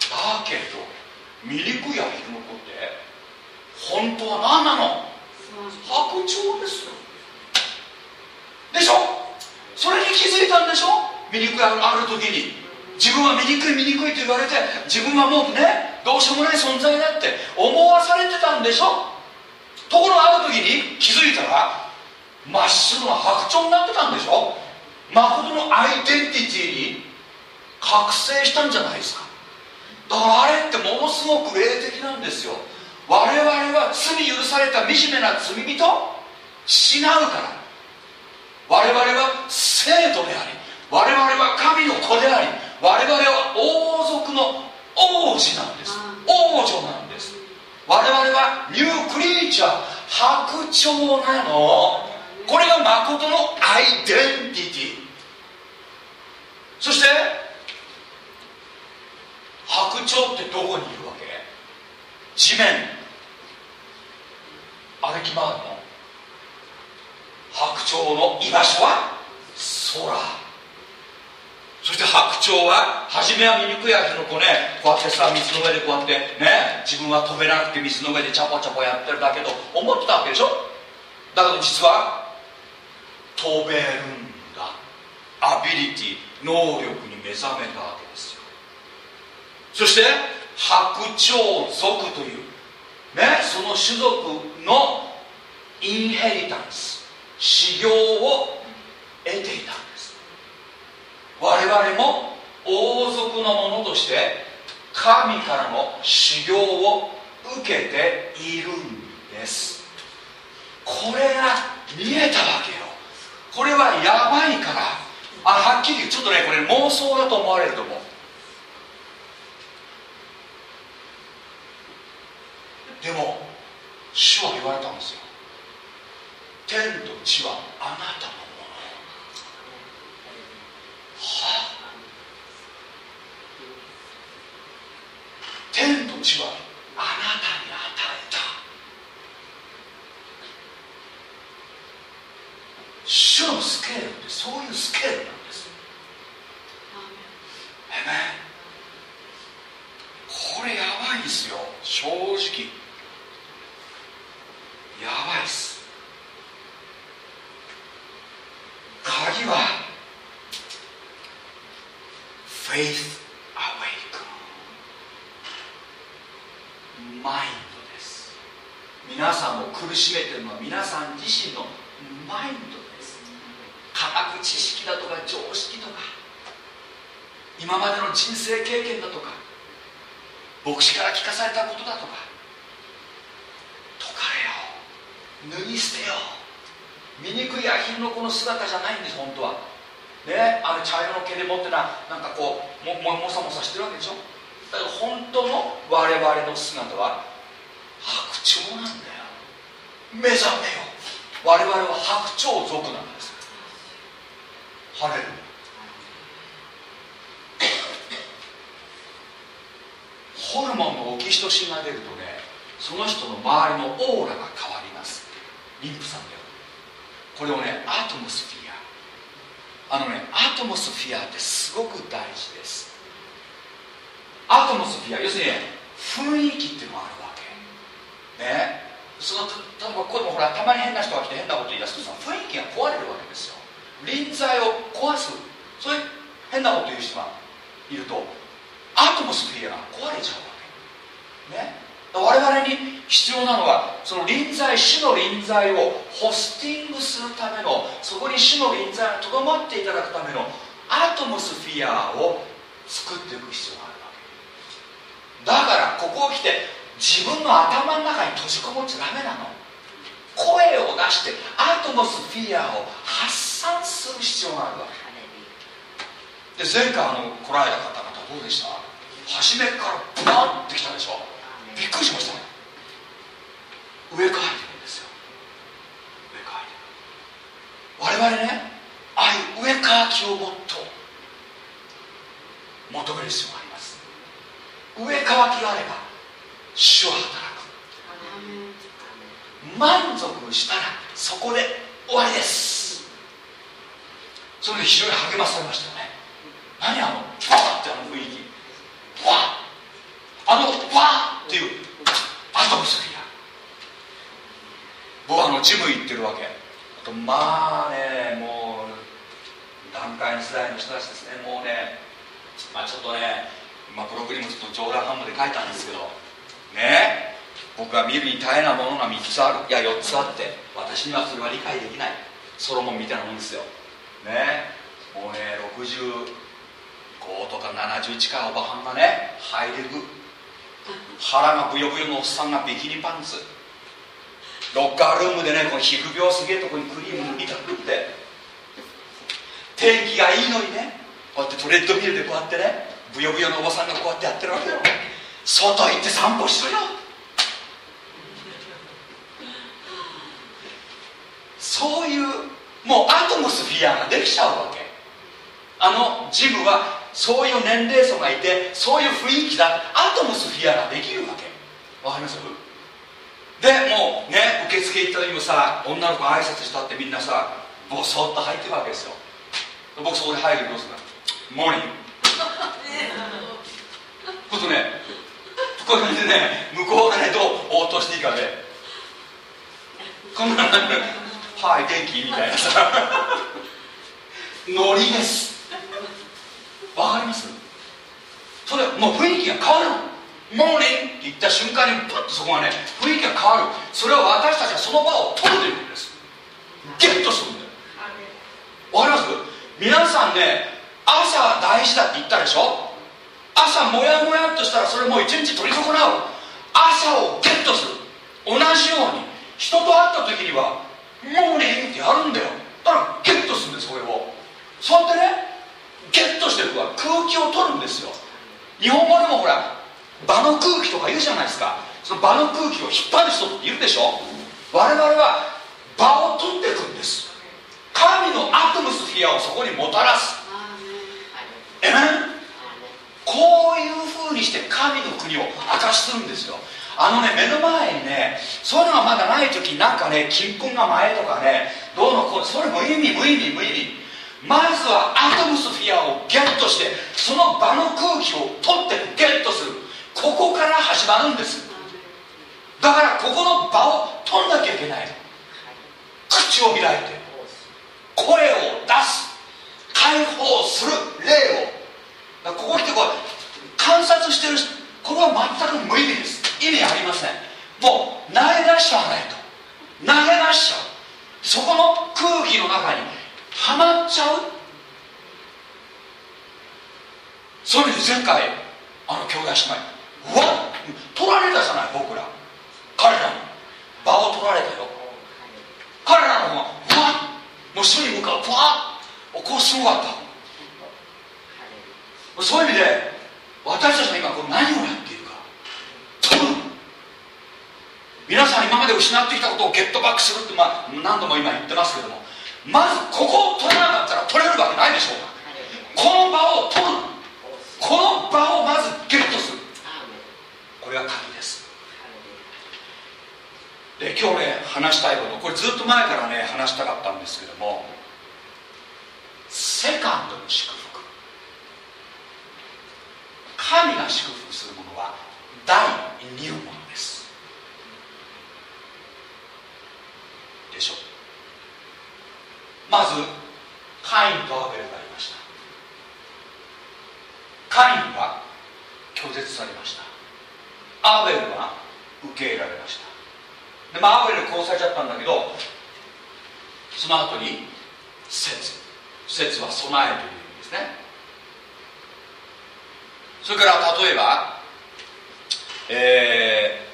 だけど醜いアヒルの子って本当は何なの？白鳥ですよ。でしょ？それに気づいたんでしょ？醜いある時に。自分は醜い醜いと言われて自分はもうねどうしようもない存在だって思わされてたんでしょ？ところがある時に気づいたら真っ白な白鳥になってたんでしょ？誠のアイデンティティに覚醒したんじゃないですか。だからあれってものすごく霊的なんですよ。我々は罪許された惨めな罪人？違うから。我々は生徒であり我々は神の子であり我々は王族の王子なんです。王女なんです。我々はニュークリーチャー白鳥なの。これが誠のアイデンティティ。そして白鳥ってどこにいるわけ？地面。歩き回るの？白鳥の居場所は空そして白鳥は初めは醜い足の子ねこうやってさ水の上でこうやってね自分は飛べなくて水の上でチャポチャポやってるだけと思ってたわけでしょ？だけど実は飛べるんだ。アビリティ能力に目覚めたわけですよ。そして白鳥族というねその種族のインヘリタンス。修行を得ていたんです。我々も王族の者として神からの修行を受けているんです。これが見えたわけよ。これはやばいから。あはっきりちょっとねこれ妄想だと思われると思う。でも主は言われたんですよ。天と地はあなたのものはあ天と地はあなたに与えた。主のスケールってそういうスケールなんです。えめこれやばいですよ。正直。やばいっす。鍵は Faith Awake. マインドです。皆さんを苦しめてるのは皆さん自身のマインドです。科学知識だとか常識とか今までの人生経験だとか牧師から聞かされたことだとか解かれよ脱ぎ捨てよ醜いアヒルのこの姿じゃないんです本当は。ねあれ茶色の毛で持ってななんかこうもももさもさしてるわけでしょ？だから本当の我々の姿は白鳥なんだよ。目覚めよ。我々は白鳥族なんです。ハレルホルモンのオキシトシンが出るとねその人の周りのオーラが変わります妊婦さんだよ。これをねアトモスフィア。あのねアトモスフィアってすごく大事です。アトモスフィア要するに雰囲気っていうのがあるわけ。ね。その例えばこれもほらたまに変な人が来て変なこと言い出すとさ雰囲気が壊れるわけですよ。臨在を壊す。そういう変なこと言う人がいるとアトモスフィアが壊れちゃうわけ。ね。我々に必要なのはその臨在主の臨在をホスティングするためのそこに主の臨在がとどまっていただくためのアトモスフィアを作っていく必要があるわけだからここを来て自分の頭の中に閉じこもっちゃダメなの。声を出してアトモスフィアを発散する必要があるわけ。で前回あの来られた方々どうでした？初めからブワンってきたでしょ？びっくりしました。ね植え替えてるんですよ。てる我々ねああいう植え替きをもっと求める必要があります。植え替きがあれば主は働く。満足したらそこで終わりです。それで非常に励まされましたよね。何あのパーってあの雰囲気。パーあのパーっていうアトムスフィア僕はあのジム行ってるわけ。あとまあねもう段階の世代の人たちですね。もうねまあちょっとね、まあ、ブログにもちょっと冗談半分で書いたんですけど。ね僕が見るに大変なものが3つある。いや4つあって私にはそれは理解できない。ソロモンみたいなもんですよ。ねもうね65とか70近いおばはんがねハイレグ腹がブヨブヨのおっさんがビキニパンツ。ロッカールームでねこの皮膚病すげえとこにクリーム塗りたくって。天気がいいのにねこうやってトレッドミルでこうやってねブヨブヨのおばさんがこうやってやってるわけよ。外行って散歩しろよ。そういうもうアトモスフィアができちゃうわけ。あのジムはそういう年齢層がいてそういう雰囲気だ。アトモスフィアができるわけ。わかります？でもうね受付行った時もさ女の子挨拶したってみんなさぼそっと入ってるわけですよ。僕そこで入るどうするモーニング。ことねこういう感じでね向こうがねどう応答していいかね。こんな はい元気？みたいなさ。ノリです。わかります？それもう雰囲気が変わるモーニングって言った瞬間にパッとそこがね雰囲気が変わる。それは私たちはその場を取るということです。ゲットするんだよ。わかります？皆さんね朝大事だって言ったでしょ？朝もやもやっとしたらそれもう一日取り損なう。朝をゲットする。同じように人と会った時にはモーニングってやるんだよ。だからゲットするんですそれを。そうやってねゲットしてるは空気を取るんですよ。日本語でもほら場の空気とか言うじゃないですか。その場の空気を引っ張る人っているでしょ。我々は場を取っていくんです。神のアトムスフィアをそこにもたらす。えこういうふうにして神の国を明かしするんですよ。あのね目の前にねそういうのがまだない時なんかね金粉が前とかねどうのこうそれ無意味無意味無意味まずはアトムスフィアをゲットしてその場の空気を取ってゲットする。ここから始まるんです。だからここの場を取んなきゃいけない。口を開いて声を出す解放する霊を。ここ来てこう観察してるこれは全く無意味です。意味ありません。もう投げ出しちゃわないと。投げ出しちゃう。そこの空気の中にはまっちゃう？そういう意味で前回あの兄弟姉妹。うわ取られたじゃない僕ら。彼らに場を取られたよ。彼らの方がうわもう死に向かう。ふわっ！こうすごかったそういう意味で私たちが今これ何をやっているか。取る皆さん今まで失ってきたことをゲットバックするって、まあ、何度も今言ってますけども。まずここを取らなかったら取れるわけないでしょうか。この場を取る。この場をまずゲットする。これが鍵です。で今日ね話したいこと。これずっと前からね話したかったんですけども。セカンドの祝福。神が祝福するものは第二のものです。でしょまずカインとアベルがいました。カインは拒絶されました。アベルは受け入れられました。で、まあ、アベル殺されちゃったんだけどその後に説。説は備えという意味ですね。それから例えばえ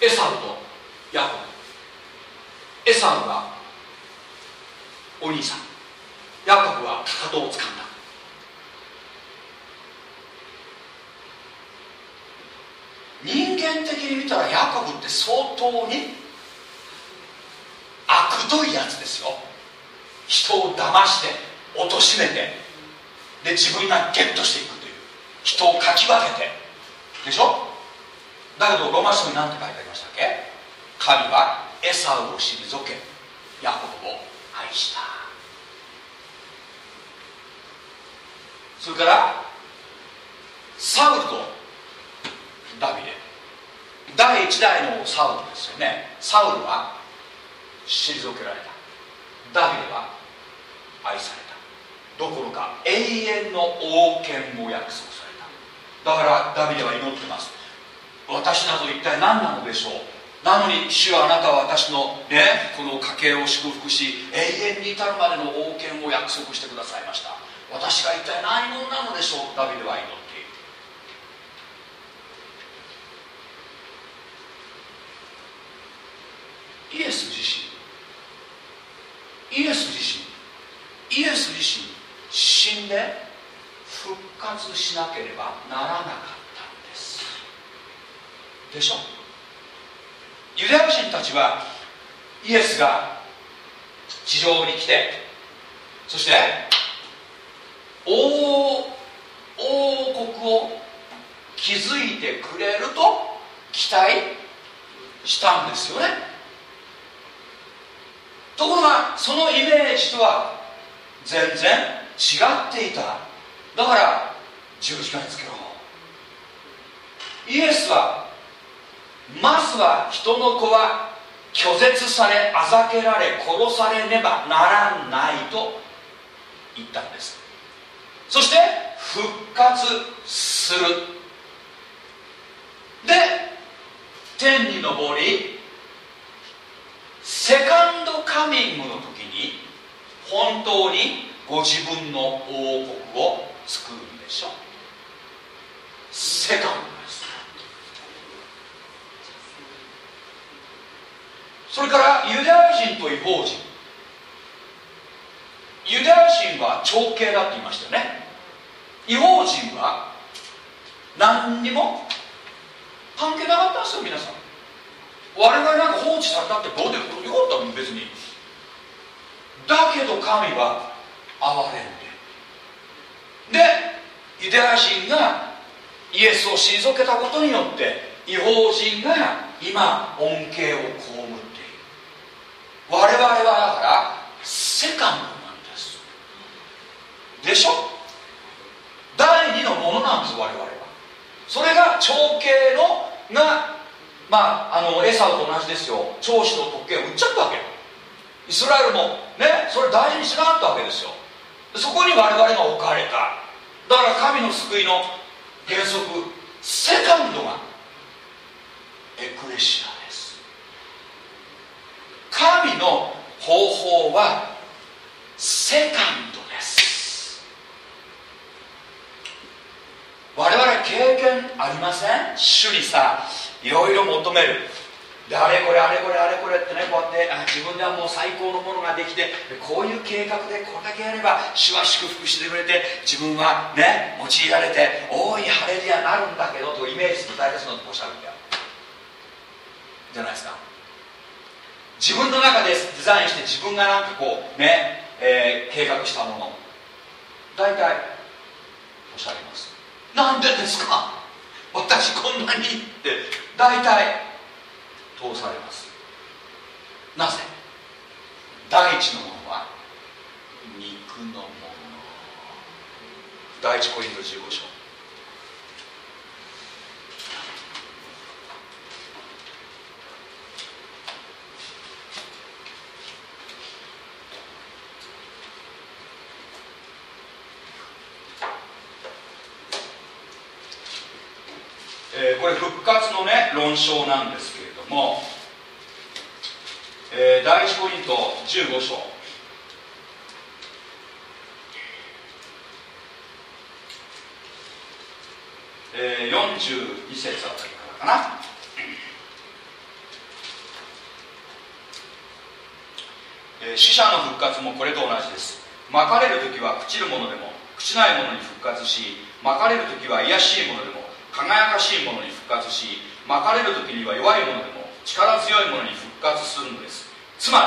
ー、エサウとヤコブ。エサウはお兄さん。ヤコブはかかとをつかんだ。人間的に見たらヤコブって相当に悪どいやつですよ。人を騙して貶めてで自分がゲットしていくという。人をかき分けて。でしょ？だけどロマ書に何て書いてありましたっけ？神はエサウを退けヤコブを愛した。それからサウルとダビデ。第1代のサウルですよね。サウルは退けられた。ダビデは愛された。どころか永遠の王権も約束された。だからダビデは祈ってます。私など一体何なのでしょう？なのに主はあなたは私のねこの家計を祝福し永遠に至るまでの王権を約束してくださいました。私が一体何者なのでしょう？ダビデは祈っているイエス自身イエス自身イエス自身死んで復活しなければならなかったんです。でしょユダヤ人たちはイエスが地上に来てそして王王国を築いてくれると期待したんですよね。ところがそのイメージとは全然違っていた。だから十字架につけろ。イエスはまずは人の子は拒絶されあざけられ殺されねばならないと言ったんです。そして復活する。で天に昇りセカンドカミングの時に本当にご自分の王国を作るんでしょ。セカンドですそれからユダヤ人と違法人。ユダヤ人は長兄だって言いましたよね。違法人は何にも関係なかったんですよ皆さん。我々なんか放置されたってどうでもよかったの別に。だけど神は憐れんで。でユダヤ人がイエスを退けたことによって違法人が今恩恵を被我々はだからセカンドなんです。でしょ？第二のものなんです我々は。それが長兄のがまああのエサウと同じですよ。長子の特権を売っちゃったわけイスラエルも。ね？それ大事にしなかったわけですよ。そこに我々が置かれた。だから神の救いの原則。セカンドがエクレシア。神の方法はセカンドです。我々経験ありません？主にさいろいろ求める。であれこれあれこれあれこれってねこうやってあ自分ではもう最高のものができてこういう計画でこれだけやれば主は祝福してくれて自分はね用いられて大いハレルヤなるんだけどとイメージと大体そのおっしゃるんだよじゃないですか。自分の中でデザインして自分がなんかこうね、えー、計画したもの。大体おっしゃいます。なんでですか？私こんなにって大体通されます。なぜ？第一のものは肉のもの。第一コリント15章。4章なんですけれども、えー、第1ポイント15章。えー、42節あたりからかな。死者の復活もこれと同じです。巻かれる時は朽ちるものでも朽ちないものに復活し巻かれる時は卑しいものでも輝かしいものに復活しまかれる時には弱いものでも力強いものに復活するのです。つまり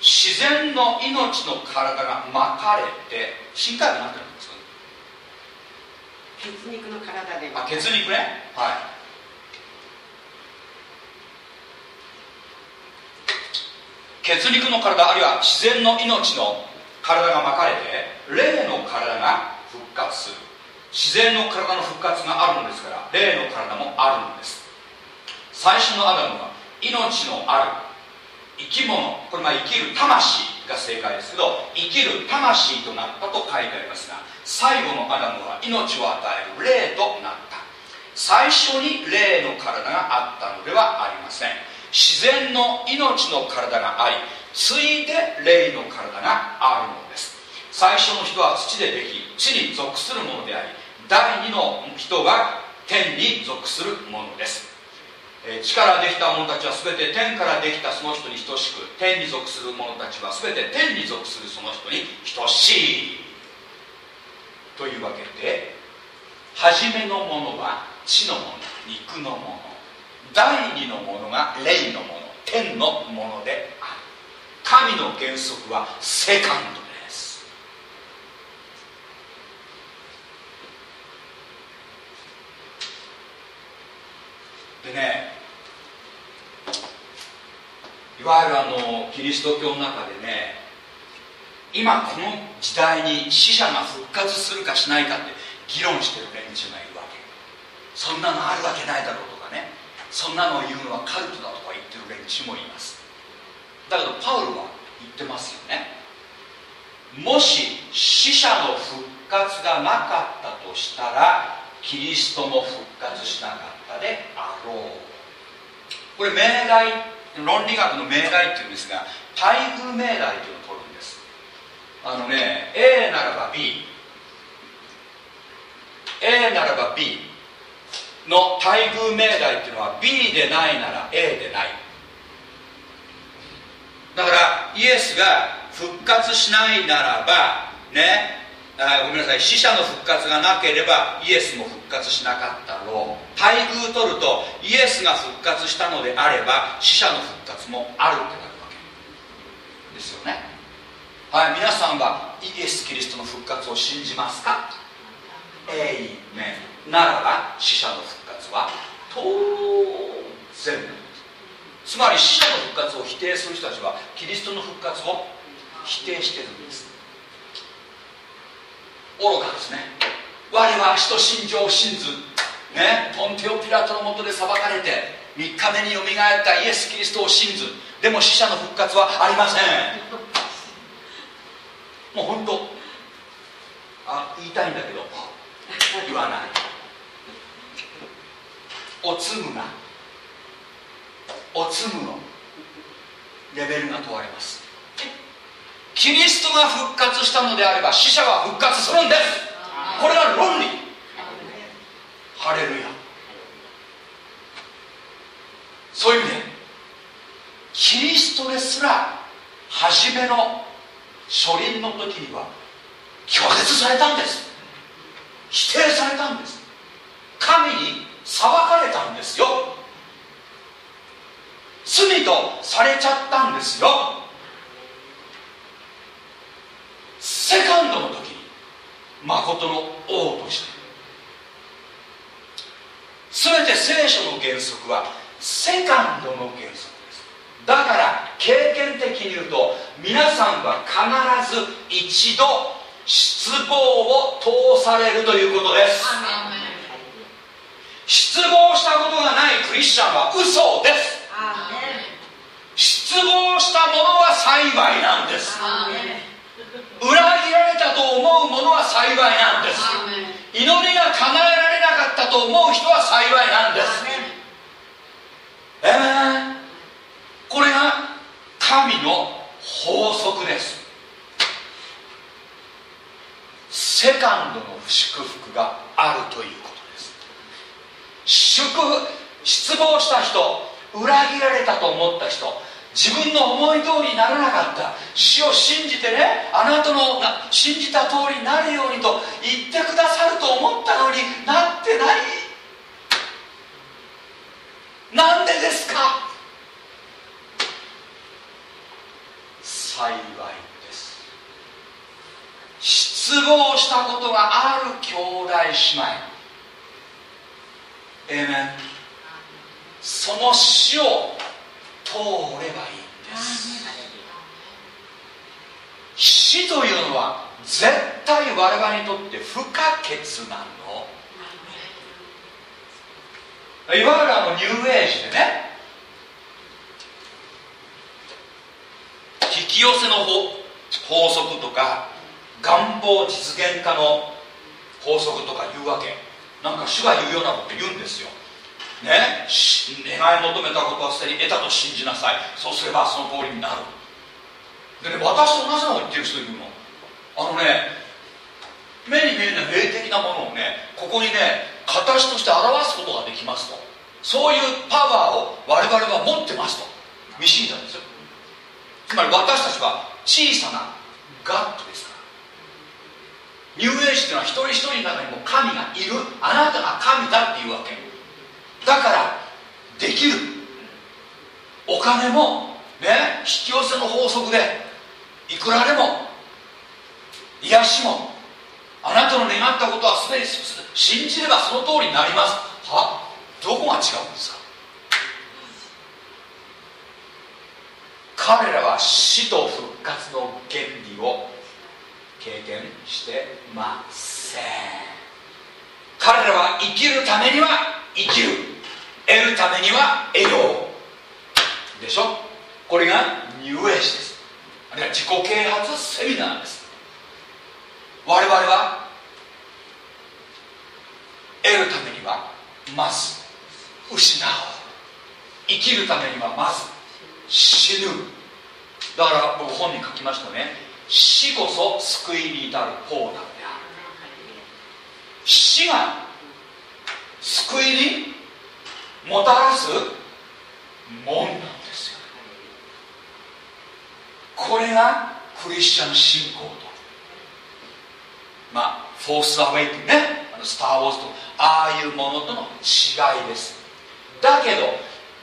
自然の命の体が巻かれて深海になってるんです血肉の体で。あ血肉ね？はい。血肉の体あるいは自然の命の体が巻かれて霊の体が復活する自然の体の復活があるのですから霊の体もあるんです。最初のアダムは命のある生き物これまあ生きる魂が正解ですけど生きる魂となったと書いてありますが最後のアダムは命を与える霊となった。最初に霊の体があったのではありません。自然の命の体がありついで霊の体があるのです。最初の人は土ででき地に属するものであり第二の人は天に属するものです。え地からできた者たちは全て天からできたその人に等しく天に属する者たちは全て天に属するその人に等しい。というわけで初めのものは地のもの肉のもの。第二のものが霊のもの天のものである。神の原則はセカンドですでねいわゆるあのキリスト教の中でね今この時代に死者が復活するかしないかって議論してる連中がいるわけ。そんなのあるわけないだろうとかね。そんなのを言うのはカルトだとか言ってる連中もいます。だけどパウロは言ってますよね。もし死者の復活がなかったとしたらキリストも復活しなかった。であろうこれ命題論理学の命題っていうんですが対偶命題というのを取るんです。あのね A ならば B A ならば B の対偶命題っていうのは B でないなら A でない。だからイエスが復活しないならばねあごめんなさい。死者の復活がなければイエスも復活しなかったろう対偶取るとイエスが復活したのであれば死者の復活もあるってなるわけですよね。はい皆さんはイエス・キリストの復活を信じますか？エイメン。ならば死者の復活は当然つまり死者の復活を否定する人たちはキリストの復活を否定してるんです。愚かですね。我は死と心情を信ず。ね。ポンテオ・ピラトのもとで裁かれて3日目によみがえったイエス・キリストを信ず。でも死者の復活はありません。もう本当あ言いたいんだけど言わない。おつむがおつむのレベルが問われます。キリストが復活したのであれば死者は復活するんです。これが論理。ハレルヤ。そういう意味でキリストですら初めの初臨の時には拒絶されたんです。否定されたんです。神に裁かれたんですよ。罪とされちゃったんですよセカンドの時に誠の王として全て聖書の原則はセカンドの原則です。だから経験的に言うと皆さんは必ず一度失望を通されるということです。失望したことがないクリスチャンは嘘です。失望したものは幸いなんです裏切られたと思うものは幸いなんです。祈りが叶えられなかったと思う人は幸いなんです。えー、これが神の法則です。セカンドの祝福があるということです。祝福失望した人裏切られたと思った人自分の思い通りにならなかった。死を信じてねあなたの信じた通りになるようにと言ってくださると思ったのになってない。なんでですか？幸いです。失望したことがある兄弟姉妹。ええねその死を通ればいい。んです死というのは絶対我々にとって不可欠なの。いわゆるあのニューエイジでね。引き寄せの法則とか願望実現化の法則とか言うわけ。なんか主が言うようなこと言うんですよ。ね。願い求めたことはすでに得たと信じなさい。そうすればその通りになる。でね私と同じのを言ってる人いるの。あのね目に見えない霊的なものをねここにね形として表すことができますと。そういうパワーを我々は持ってますと。見しいたんですよ。つまり私たちは小さなガットですから。ニューエイジっていうのは一人一人の中にも神がいる。あなたが神だっていうわけ。だからできる。お金もね引き寄せの法則でいくらでも癒しもあなたの願ったことはすでに信じればその通りになります。はどこが違うんですか？彼らは死と復活の原理を経験してません。彼らは生きるためには生きる。得る。ためには得ようでしょこれがニューエイジですある。いは自己啓発セミナーです我々は得る。ためにはまず失う生きる。ためにはまず死ぬだから僕本に書きましたね死こそ救いに至る。方段である。死が救いにもたらすもんなんですよ。これがクリスチャン信仰と。まあフォースアウェイクね。スター・ウォーズとああいうものとの違いです。だけど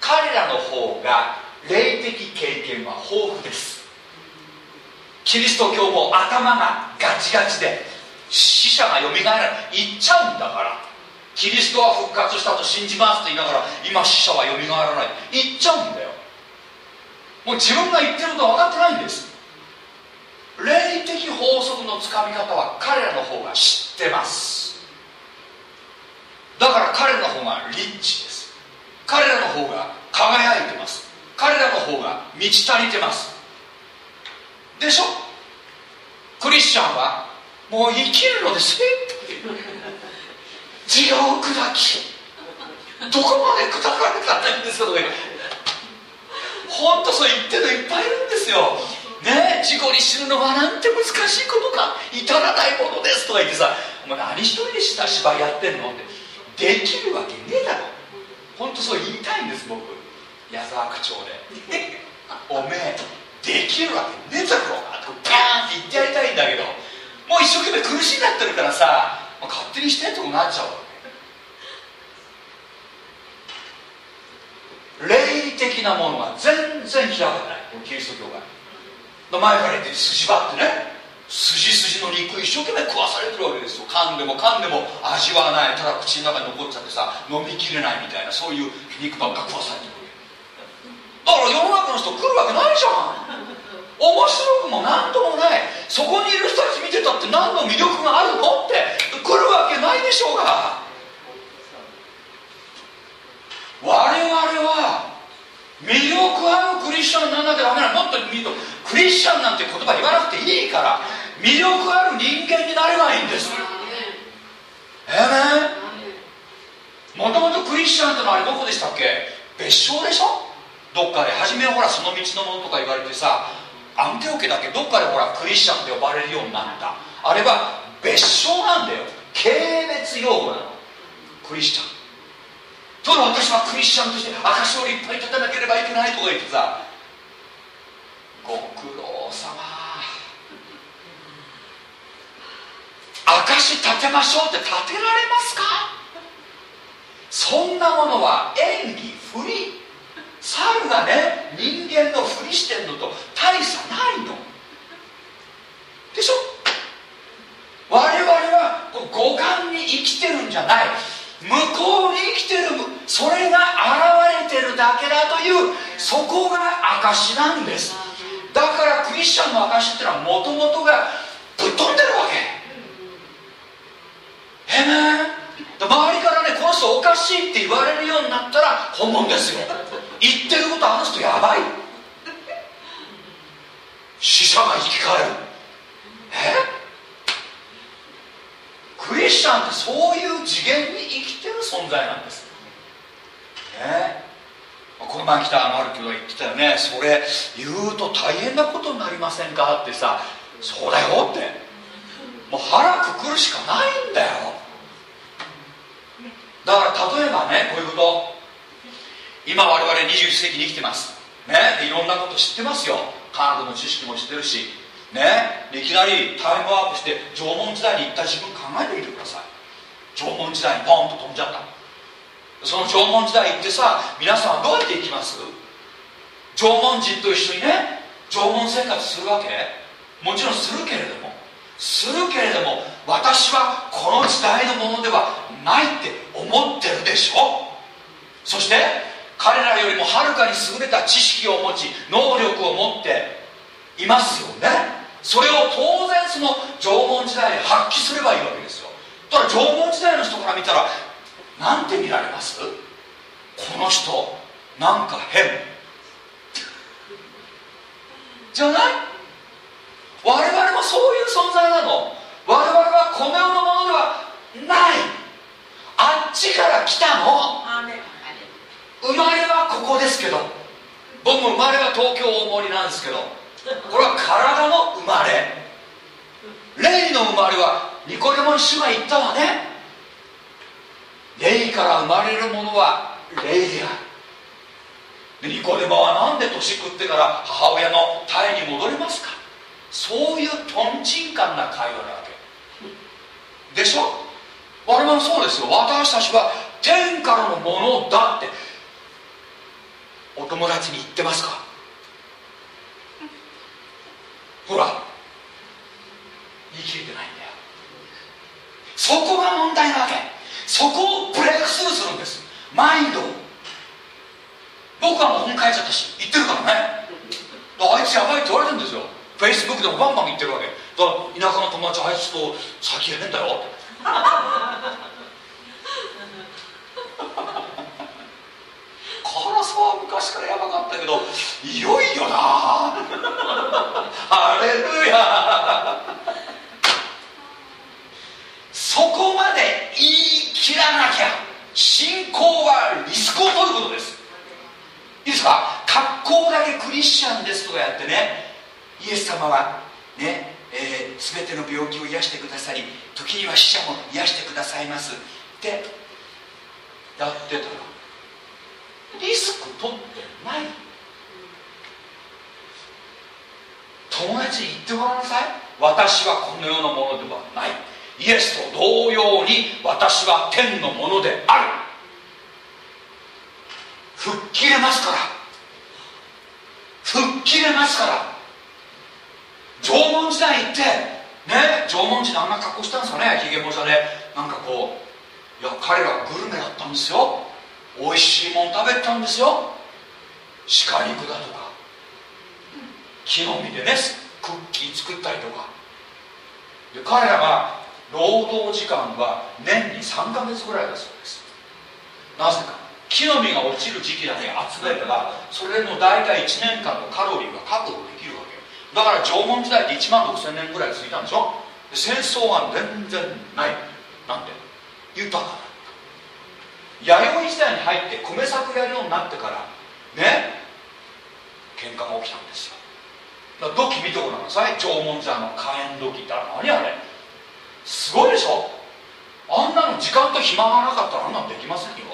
彼らの方が霊的経験は豊富です。キリスト教も頭がガチガチで死者がよみがえらない。言っちゃうんだから。キリストは復活したと信じますと言いながら今死者はよみがえらない。言っちゃうんだよ。もう自分が言ってることは分かってないんです。霊的法則のつかみ方は彼らの方が知ってます。だから彼らの方がリッチです。彼らの方が輝いてます。彼らの方が満ち足りてます。でしょ？クリスチャンはもう生きるので精一杯。地を砕き。どこまで砕かれたらいいんですかとか本当そう言ってるのいっぱいいるんですよ。ね事故に死ぬのはなんて難しいことか。至らないものですとか言ってさ。お前何一人でした芝居やってんのって。できるわけねえだろ。本当そう言いたいんです僕。矢沢区長で。おめえできるわけねえだろ。とバーンって言ってやりたいんだけど。もう一生懸命苦しいなってるからさ。勝手にしてとなっちゃう。わけ霊的なものが全然開かない。このキリスト教会前から言って筋張ってね。筋筋の肉一生懸命食わされてるわけですよ。噛んでも噛んでも味わわない。ただ口の中に残っちゃってさ飲みきれないみたいなそういう肉ばっか食わされてるわけ。だから世の中の人来るわけないじゃん。面白くも何ともない。そこにいる人たち見てたって何の魅力があるの？って来るわけないでしょうが。我々は魅力あるクリスチャンなんなきゃダメなもっと見るとクリスチャンなんて言葉言わなくていいから魅力ある人間になればいいんです。ええね？もともとクリスチャンってのはあれどこでしたっけ？別称でしょ？どっかで。初めほらその道のものとか言われてさアンテオ家だけどっかでほらクリスチャンって呼ばれるようになった。あれは別称なんだよ。軽蔑用語なの。クリスチャン。との私はクリスチャンとして証をいっぱい立てなければいけないとか言ってさ。ご苦労様。証立てましょうって立てられますか？そんなものは演技不利猿がね人間のふりしてんのと大差ないの。でしょ？我々は五感に生きてるんじゃない。向こうに生きてるそれが現れてるだけだというそこが証なんです。だからクリスチャンの証っていうのはもともとがぶっ飛んでるわけ。えめ周り人おかしいって言われるようになったら本物ですよ。言ってることあの人やばい。死者が生き返る。え？クリスチャンってそういう次元に生きてる存在なんです。ねこの前来たあのある兄弟言ってたよね。それ言うと大変なことになりませんか？ってさそうだよって。もう腹くくるしかないんだよ。だから例えばねこういうこと。今我々21世紀に生きてます。ね？いろんなこと知ってますよ。科学の知識も知ってるし。ね？いきなりタイムワープして縄文時代に行った自分考えてみてください。縄文時代にポンと飛んじゃった。その縄文時代行ってさ皆さんはどうやって行きます？縄文人と一緒にね縄文生活するわけ？もちろんするけれども。するけれども私はこの時代のものではないって思ってるでしょ？そして彼らよりもはるかに優れた知識を持ち能力を持っていますよね？それを当然その縄文時代に発揮すればいいわけですよ。ただ縄文時代の人から見たらなんて見られます？この人なんか変。じゃない？我々もそういう存在なの。我々はこの世のものではない。ちから来たの？生まれはここですけど。僕も生まれは東京大森なんですけど。これは体の生まれ。霊の生まれはニコレモン主が言ったわね。霊から生まれるものは霊である。でニコレモは何で年食ってから母親の体に戻りますか？そういうとんちんかんな会話なわけ。でしょ？我々もそうですよ。私たちは天からのものだって。お友達に言ってますか？ほら。言い切れてないんだよ。そこが問題なわけ。そこをブレイクスルーするんです。マインド僕はもう本変えちゃったし言ってるからね。あいつやばいって言われてるんですよ。フェイスブックでもバンバン言ってるわけ。だから田舎の友達あいつと先へんだよ。って辛さは昔からやばかったけどいよいよなハレルヤ。そこまで言い切らなきゃ信仰はリスクを取ることです。いいですか？格好だけクリスチャンですとかやってねイエス様はねえー、全ての病気を癒してくださり時には死者も癒してくださいます。ってやってたらリスク取ってない。友達に言ってごらんなさい。私はこの世のものではない。イエスと同様に私は天のものである。吹っ切れますから。吹っ切れますから。縄文時代ってね縄文時代あんな格好したんですかねひげもじゃでなんかこういや彼らグルメだったんですよ。美味しいもん食べたんですよ。鹿肉だとか。木の実でねクッキー作ったりとか。で彼らが労働時間は年に3ヶ月ぐらいだそうです。なぜか。木の実が落ちる時期だけ集めたらそれの大体1年間のカロリーが確保でだから縄文時代って1万6000年ぐらい続いたんでしょ？で戦争は全然ない。なんで豊かだ弥生時代に入って米作やるようになってからね喧嘩が起きたんですよ。だ土器見てごらんなさい。縄文時代の火炎土器ってあれ何あれ？すごいでしょ？あんなの時間と暇がなかったらあんなのできませんよ。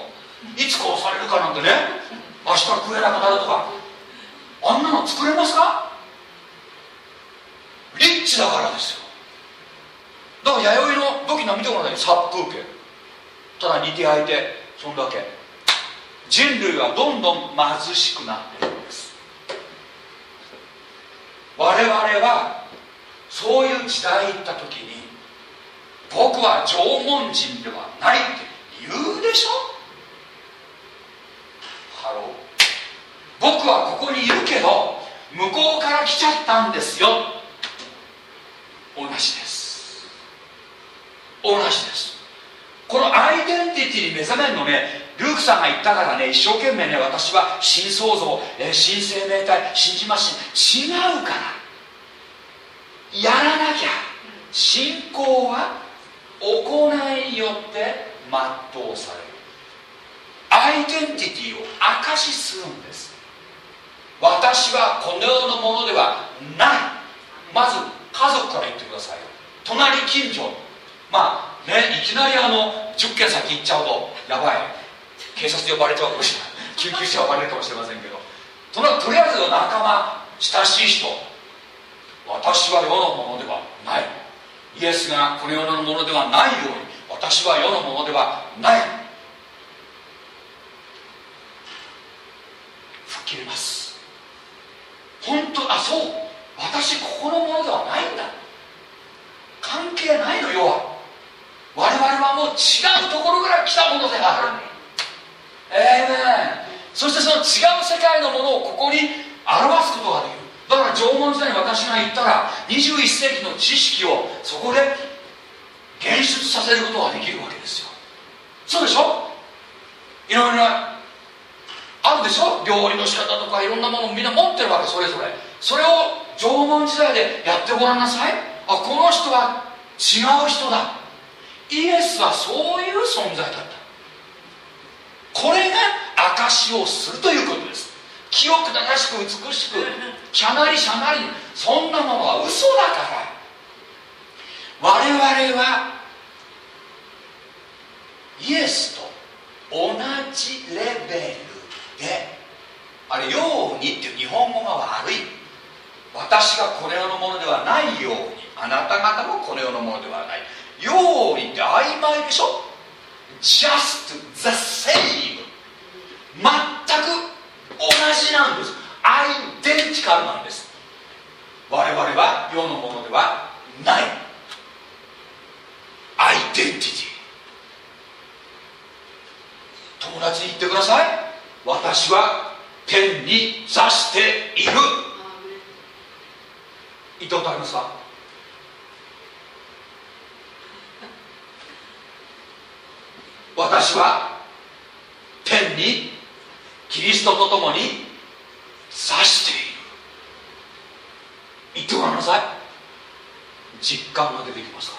いつ殺されるかなんてね。明日食えなくなるとか。あんなの作れますか？リッチだからですよ。だから弥生の土器の見てごらんなさい殺風景。ただ煮て焼いてそんだけ。人類はどんどん貧しくなってるんです。我々はそういう時代行った時に僕は縄文人ではないって言うでしょ？ハロー。僕はここにいるけど向こうから来ちゃったんですよ。同じです。同じです。このアイデンティティに目覚めるのねルークさんが言ったからね一生懸命ね私は新創造、えー、新生命体信じますし違うから。やらなきゃ。信仰は行いによって全うされる。アイデンティティを証しするんです。私はこの世のものではない。まず家族から言ってください隣近所。まあねいきなりあの10軒先行っちゃうとやばい。警察呼ばれちゃうかもしれない。救急車呼ばれるかもしれませんけど。ととりあえず仲間親しい人。私は世のものではない。イエスがこの世のものではないように。私は世のものではない。吹っ切れます。本当あそう。私ここのものではないんだ。関係ないのよ我々はもう違うところから来たものである。ええねそしてその違う世界のものをここに表すことができる。だから縄文時代に私が言ったら21世紀の知識をそこで現出させることができるわけですよ。そうでしょ？いろいろあるでしょ？料理の仕方とかいろんなものをみんな持ってるわけそれぞれ。それを縄文時代でやってごらんなさい。あこの人は違う人だ。イエスはそういう存在だった。これが証しをするということです。清く正しく美しくしゃなりしゃなりそんなものは嘘だから。我々はイエスと同じレベルであれ「ように」っていう日本語が悪い。私がこの世のものではないように。あなた方もこの世のものではない。ようにって曖昧でしょ？Just the same 全く同じなんです。アイデンティカルなんです。我々は世のものではない。アイデンティティ友達に言ってください。私は天に座している。言ったことありますか私は天にキリストと共に座している。言ってごらんなさい。実感が出てきますか？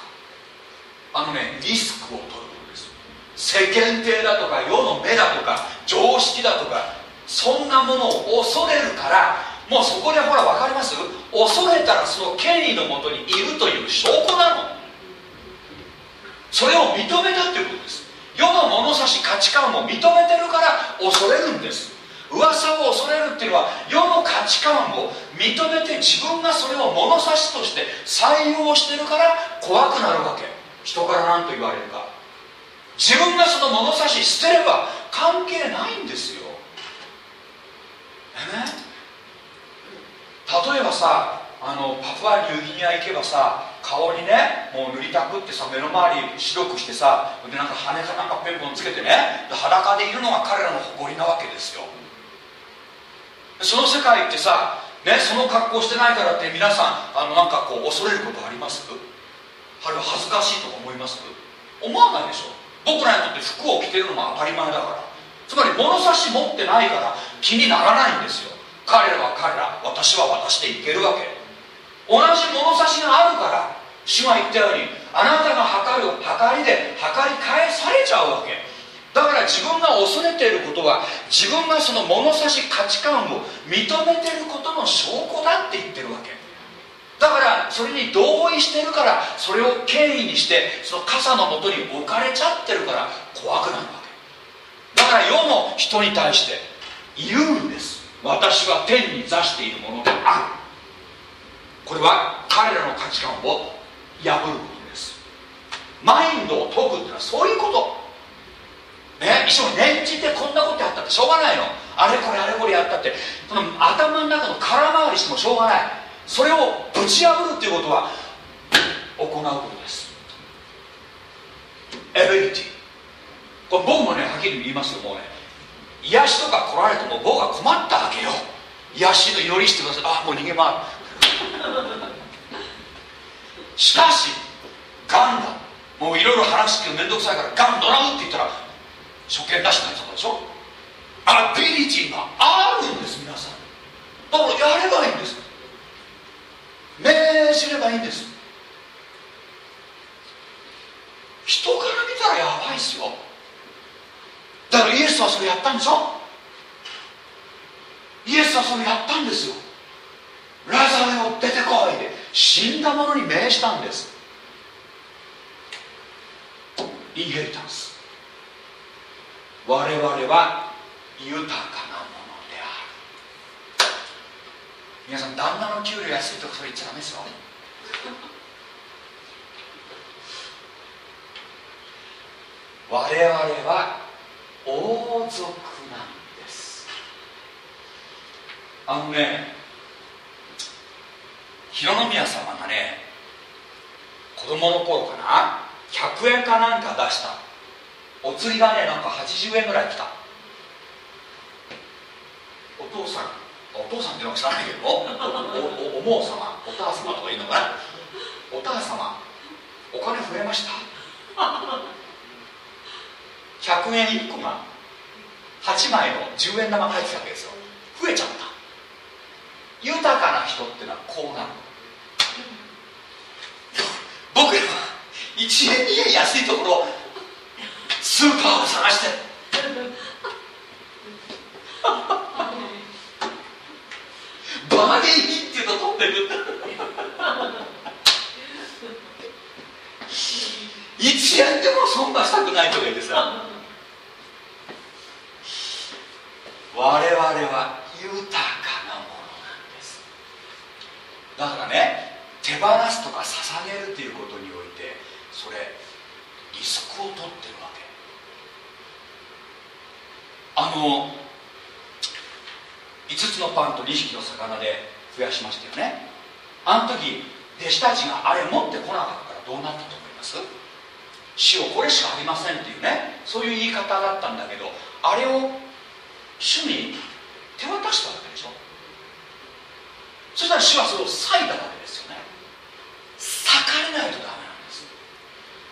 らあのねリスクを取ることです。世間体だとか世の目だとか常識だとかそんなものを恐れるからもうそこでほら分かります？恐れたらその権威のもとにいるという証拠なの。それを認めたっていうことです。世の物差し価値観を認めてるから恐れるんです。噂を恐れるっていうのは世の価値観を認めて自分がそれを物差しとして採用してるから怖くなるわけ。人から何と言われるか。自分がその物差し捨てれば関係ないんですよ。え？例えばさあのパプアニューギニア行けばさ顔にねもう塗りたくってさ目の周り白くしてさでなんか羽かなんかペンポンつけてね裸でいるのが彼らの誇りなわけですよ。その世界ってさ、ね、その格好してないからって皆さんあのなんかこう恐れることあります？あるいは恥ずかしいとか思います？思わないでしょ。僕らにとって服を着てるのが当たり前だから。つまり物差し持ってないから気にならないんですよ。彼らは彼ら私は私でいけるわけ。同じ物差しがあるから主が言ったようにあなたが測る測りで測り返されちゃうわけ。だから自分が恐れていることは自分がその物差し価値観を認めてることの証拠だって言ってるわけ。だからそれに同意してるからそれを権威にしてその傘のもとに置かれちゃってるから怖くなるわけ。だから世の人に対して言うんです。私は天に座しているものである。これは彼らの価値観を破ることです。マインドを解くっていうのはそういうこと。ね一緒に念じてこんなことやったって。しょうがないの。あれこれあれこれやったって。その頭の中の空回りしてもしょうがない。それをぶち破るっていうことは行うことです。エビリティこれ僕もねはっきり言いますよもうね。癒しとか来られても僕は困ったわけよ。癒しの祈りしてください。あもう逃げ回る。しかしがんだもういろいろ話すけど面倒くさいからがんドラムって言ったら初見出しになっちゃったでしょ。アビリティがあるんです皆さん。だからやればいいんです。命じればいいんです。人から見たらやばいっすよ。だからイエスはそれやったんでしょ？イエスはそれやったんですよ。ラザレを出てこいで。死んだ者に命じたんです。インヘリタンス。我々は豊かなものである。皆さん旦那の給料安いとかそれ言っちゃダメですよ。我々は王族なんです。あのね広宮様がね子供の頃かな100円かなんか出した。お釣りがねなんか80円ぐらい来た。お父さんお父さんっていうのは知らないけどおおおおもう様お母様とかいうのかな。お母様お金増えました？100円1個が8枚の10円玉入ってたわけですよ。増えちゃった。豊かな人っていうのはこうなる僕らは1円2円安いところスーパーを探して。バーゲン品っていうの取ってる。1円でも損はしたくないとか言ってさ。我々は豊かなものなんです。だからね手放すとか捧げるということにおいてそれリスクを取ってるわけ。あの5つのパンと2匹の魚で増やしましたよね。あの時弟子たちがあれ持ってこなかったらどうなったと思います死をこれしかありませんっていうねそういう言い方だったんだけどあれを主に手渡したわけでしょ？そしたら主はそれを裂いたわけですよね。裂かれないとダメなんです。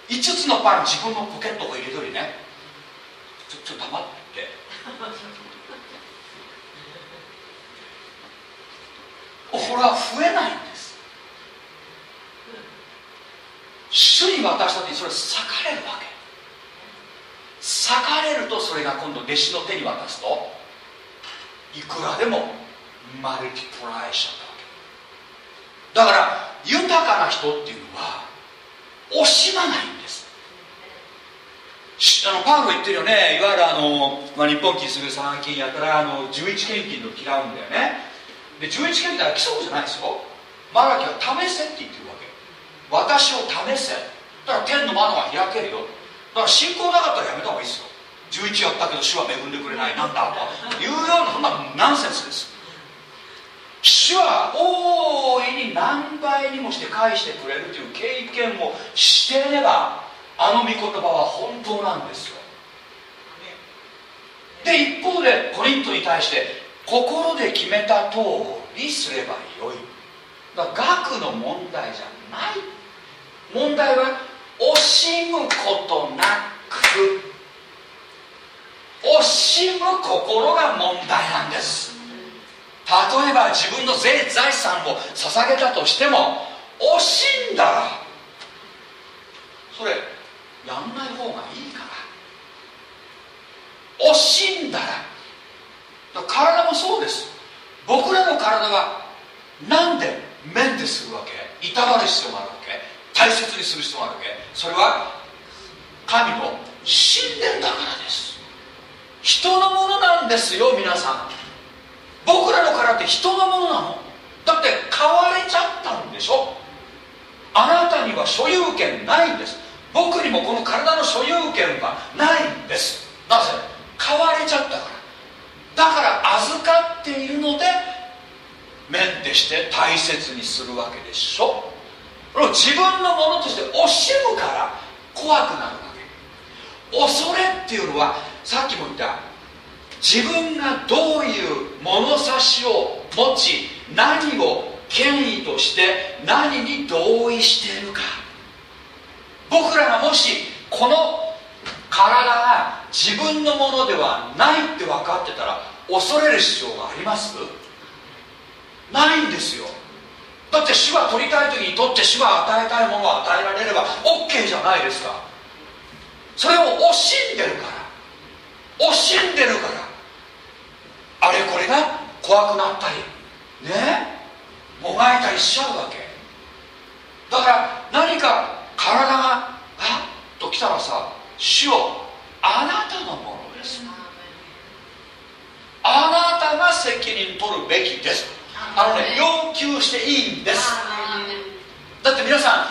5つのパン自分のポケットを入れとりね。ちょちょ黙って。これは増えないんです。主に渡した時にそれ裂かれるわけ。裂かれるとそれが今度弟子の手に渡すと。いくらでもマルティプライしちゃったわけだから豊かな人っていうのは惜しまないんです。あのパウロ言ってるよね。いわゆるあの、まあ、日本金する参金やったらあの11献金の嫌うんだよね。で11献金は規則じゃないですよ。マラキは試せって言ってるわけ。私を試せ。だから天の窓が開けるよ。だから信仰なかったらやめた方がいいですよ。11やったけど主は恵んでくれない。なんだと。いうようなそんなナンセンスです。主は大いに何倍にもして返してくれるという経験をしていればあの御言葉は本当なんですよ。で一方でコリントに対して心で決めた通りすればよい。だから額の問題じゃない。問題は惜しむことなく。惜しむ心が問題なんです。例えば自分の税財産を捧げたとしても惜しんだ。らそれやんない方がいいから。惜しんだら。体もそうです。僕らの体はなんでメンテするわけ？いたわる必要があるわけ？大切にする必要があるわけ？それは神の神殿だからです。人のものなんですよ皆さん。僕らの体って人のものなの。だって買われちゃったんでしょ。あなたには所有権ないんです。僕にもこの体の所有権はないんです。なぜ？買われちゃったから。だから預かっているのでメンテして大切にするわけでしょ。自分のものとして惜しむから怖くなるわけ。恐れっていうのはさっきも言った。自分がどういう物差しを持ち何を権威として何に同意しているか。僕らがもしこの体が自分のものではないって分かってたら恐れる必要があります？ないんですよ。だって主は取りたい時に取って主は与えたいものを与えられれば OK じゃないですか。それを惜しんでるから。惜しんでるから。あれこれが怖くなったり。ね？もがいたりしちゃうわけ。だから何か体があっときたらさ主をあなたのものです。べきです。あのね要求していいんです。だって皆さん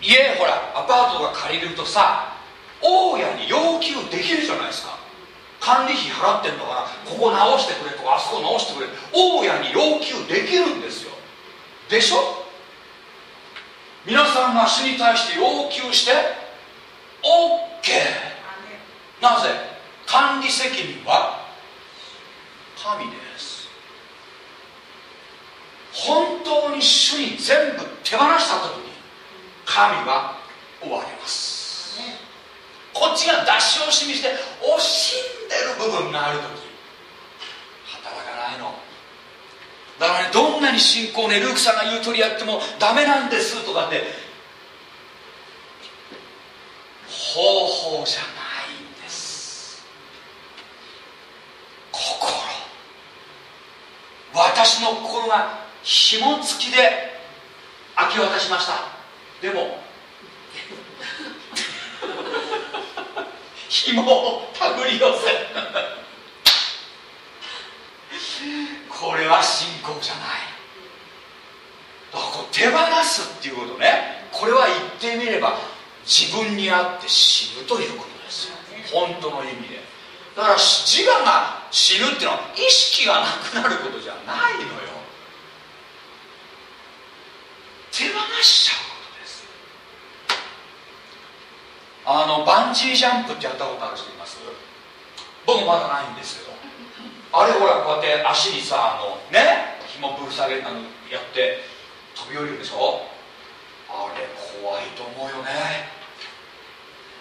家ほらアパートとか借りるとさ大家に要求できるじゃないですか。管理費払ってんだからここ直してくれとかあそこ直してくれ。大家に要求できるんですよ。でしょ？皆さんが主に対して要求して OK なぜ？管理責任は神です。本当に主に全部手放した時に神は終わります。こっちが出し惜しみして惜しんでる部分がある時働かないの。だからねどんなに信仰ねルークさんが言う通りやってもダメなんですとかって方法じゃないんです。心。私の心が紐付きで明け渡しました。でも紐を手繰り寄せ。これは信仰じゃない。だからこう手放すっていうことね。これは言ってみれば自分にあって死ぬということですよ。本当の意味で。だから自我が死ぬっていうのは意識がなくなることじゃないのよ。手放しちゃうことですあのバンジージャンプってやったことある人います？僕まだないんですけどあれほらこうやって足にさあのね？紐ぶる下げあのやって飛び降りるでしょ？あれ怖いと思うよね。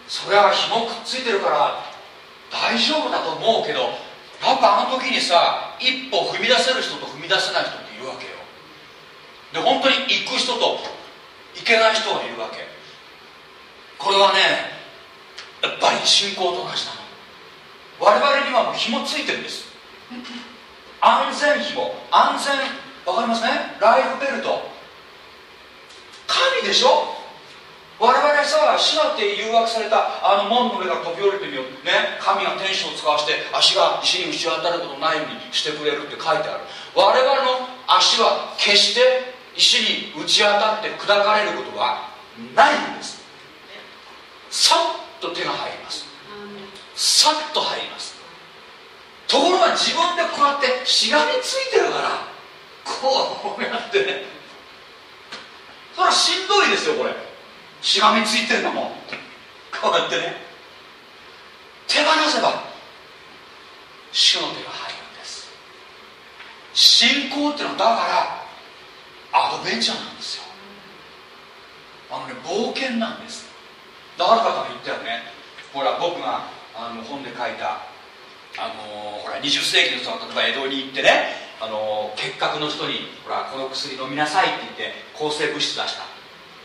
それは紐くっついてるから大丈夫だと思うけどやっぱあの時にさ一歩踏み出せる人と踏み出せない人っているわけよ。で本当に行く人と行けない人がいるわけ。これはねやっぱり信仰と同じなの。我々にはもう紐ついてるんです。安全紐。安全わかりますね？ライフベルト。神でしょ？我々さ死なって誘惑されたあの門の上から飛び降りてみよう。ね？神が天使を使わして足が石に打ち当たることないようにしてくれるって書いてある。我々の足は決して石に打ち当たって砕かれることはないんです。さっと手が入ります。さっと入ります。ところが自分でこうやってしがみついてるからこうやってね。それはしんどいですよこれ。しがみついてるのも。こうやってね。手放せば主の手が入るんです。信仰っていうのはだからアドベンチャーなんですよ。あのね冒険なんですだから方が言ったよね。ほら僕があの本で書いたあのほら20世紀の人が例えば江戸に行ってねあの結核の人にほらこの薬飲みなさいって言って抗生物質出した。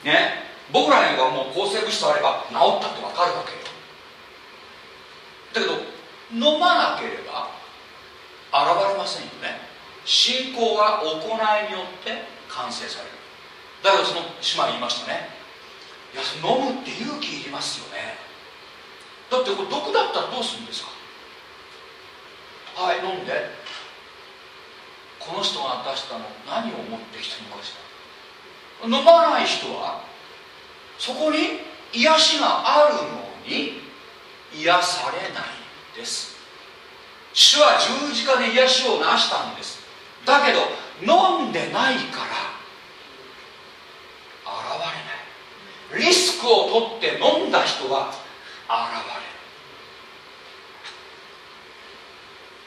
ね。僕らにはもう抗生物質あれば治ったって分かるわけよ。だけど飲まなければ現れませんよね。信仰は行いによって完成される。だからその姉妹言いましたね。いや飲むって勇気いりますよね。だってこれ毒だったらどうするんですか？はい飲んで。この人が出したの何を持ってきたのかしら？飲まない人は？そこに癒しがあるのに癒されないんです。主は十字架で癒しを成したんです。だけど飲んでないから現れない。リスクを取って飲んだ人は現れる。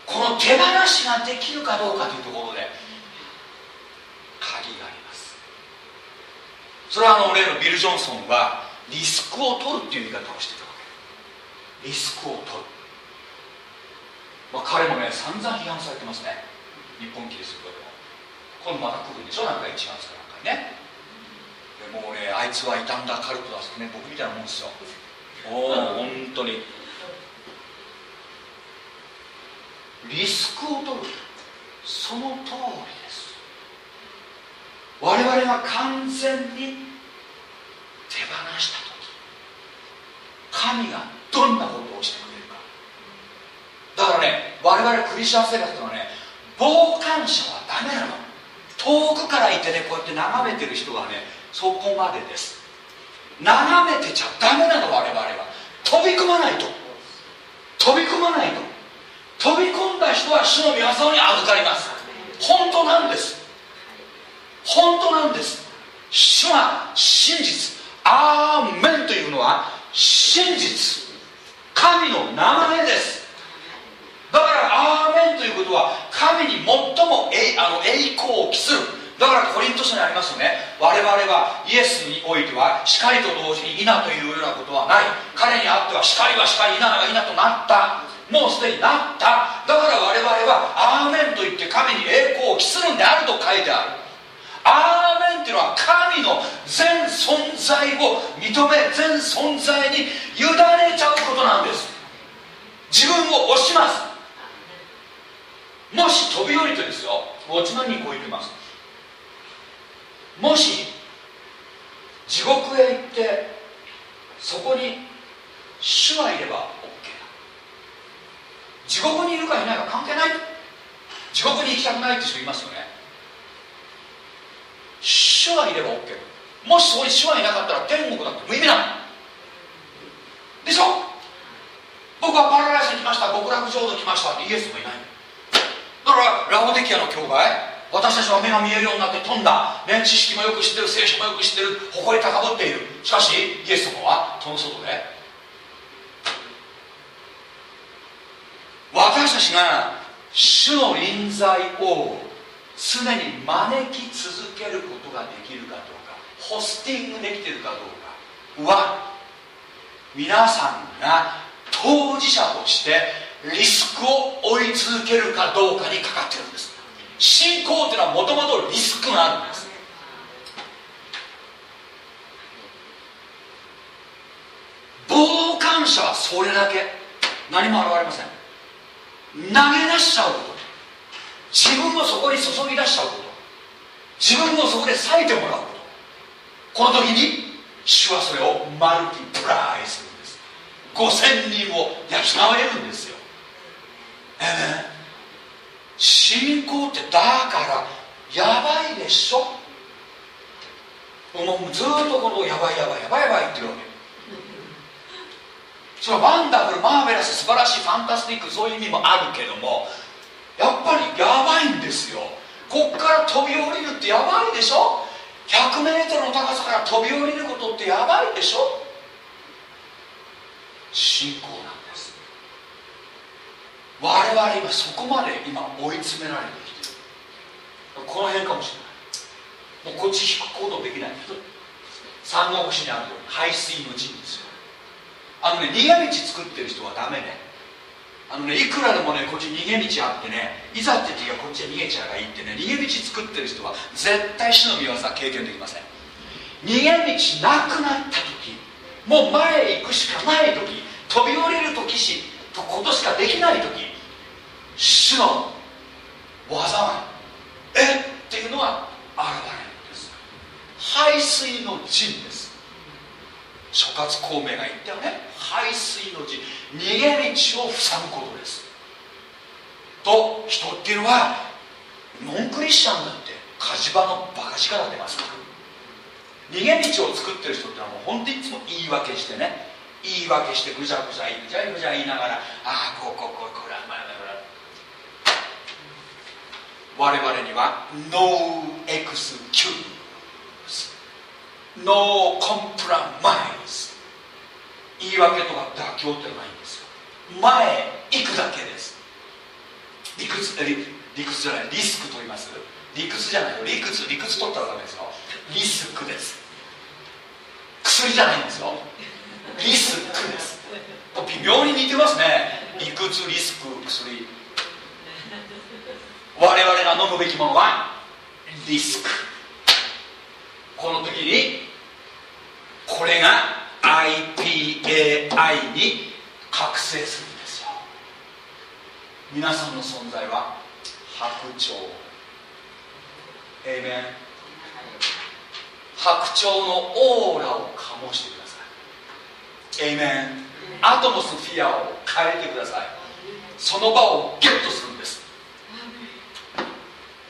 この手放しができるかどうかというところで鍵があります。それはあの例のビル・ジョンソンはリスクを取るっていう言い方をしてたわけ。リスクを取る、まあ、彼もね散々批判されてますね。日本キリスト教でも。今度また来るんでしょ？なんか1月か？なんかにね。もうねあいつは傷んだカルトだね僕みたいなもんですよ。おお本当に。リスクを取る。その通りです。我々が完全に手放した時神がどんなことをしてくれるか。だからね我々クリスチャン生活というのはね傍観者はダメなの。遠くからいてねこうやって眺めてる人はねそこまでです。眺めてちゃダメなの我々は。飛び込まないと。飛び込まないと飛び込んだ人は主の御業に預かります。本当なんです。本当なんです。主は真実。アーメンというのは真実。神の名前です。だからアーメンということは神に最も栄あの栄光を期する。だからコリント書にありますよね。我々はイエスにおいては光と同時に稲というようなことはない。彼にあっては光は光稲が稲となった。もうすでになった。だから我々はアーメンと言って神に栄光を期するんであると書いてある。アーメンっていうのは神の全存在を認め全存在に委ねちゃうことなんです。自分を押します。もし飛び降りてですよウォッチマンにこう言ってます。もし地獄へ行ってそこに主がいれば OK だ。地獄にいるかいないか関係ない地獄に行きたくないって人いますよね。主がいれば OK もしそこに主がいなかったら天国だって無意味なのでしょ？僕はパラダイスに来ました。極楽浄土に来ましたってイエスもいない。だからラオデキアの教会私たちは目が見えるようになって飛んだ、ね、知識もよく知ってる聖書もよく知ってる。誇り高ぶっている。しかしイエス様はその外で私たちが主の臨在を常に招き続けることができるかどうかホスティングできてるかどうかは皆さんが当事者としてリスクを追い続けるかどうかにかかってるんです。信仰っていうのはもともとリスクがあるんです。傍観者はそれだけ。何も現れません。投げ出しちゃうこと。自分をそこに注ぎ出しちゃうこと。自分をそこで割いてもらうこと。この時に主はそれをマルティプライするんです。5000人を養えるんですよ。ええ信仰ってだからやばいでしょ？もうずっとこのやばいやばいやばいやばいって言うわけ。それはワンダフルマーベラス素晴らしいファンタスティックそういう意味もあるけどもやっぱりやばいんですよ。こっから飛び降りるってやばいでしょ？100m の高さから飛び降りることってやばいでしょ？信仰我々今そこまで今追い詰められてきてる。この辺かもしれない。もうこっち引くことできない。三国志にあるように排水の陣ですよ。あのね逃げ道作ってる人はダメね。あのねいくらでもねこっち逃げ道あってねいざって時がこっちへ逃げちゃえばいいってね逃げ道作ってる人は絶対死の見業は経験できません。逃げ道なくなった時もう前へ行くしかない時飛び降りる時しことしかできない時主の技がえっ？ていうのは現れるんです。排水の陣です。諸葛孔明が言ったよね。排水の陣。逃げ道を塞ぐことです。と人っていうのはノンクリスチャンだって火事場のバカ力出ますから。逃げ道を作ってる人ってのはもう本当にいつも言い訳してね。言い訳してぐちゃぐちゃぐちゃぐちゃ言いながらああこうこうこうこうこらまあ我々には No excuse No compromise 言い訳とか妥協ってないんですよ。前行くだけです。理屈理理屈じゃない。リスクと言います？理屈じゃないよ。理屈理屈取ったらダメですよ。リスクです。薬じゃないんですよ。リスクです。微妙に似てますね。理屈リスク薬。我々が飲むべきものはリスク。この時にこれが IPAI に覚醒するんですよ。皆さんの存在は白鳥。エイメン白鳥のオーラを醸してください。エイメンアトモスフィアを変えてください。その場をゲットするんです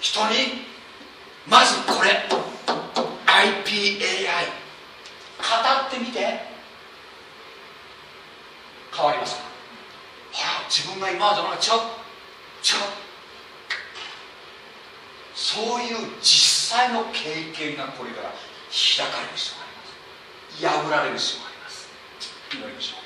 人にまずこれ。IPAI 語ってみて。変わりますか？ほら自分が今までのっちょっそういう実際の経験がこれから開かれる必要があります。破られる必要があります。祈りましょう。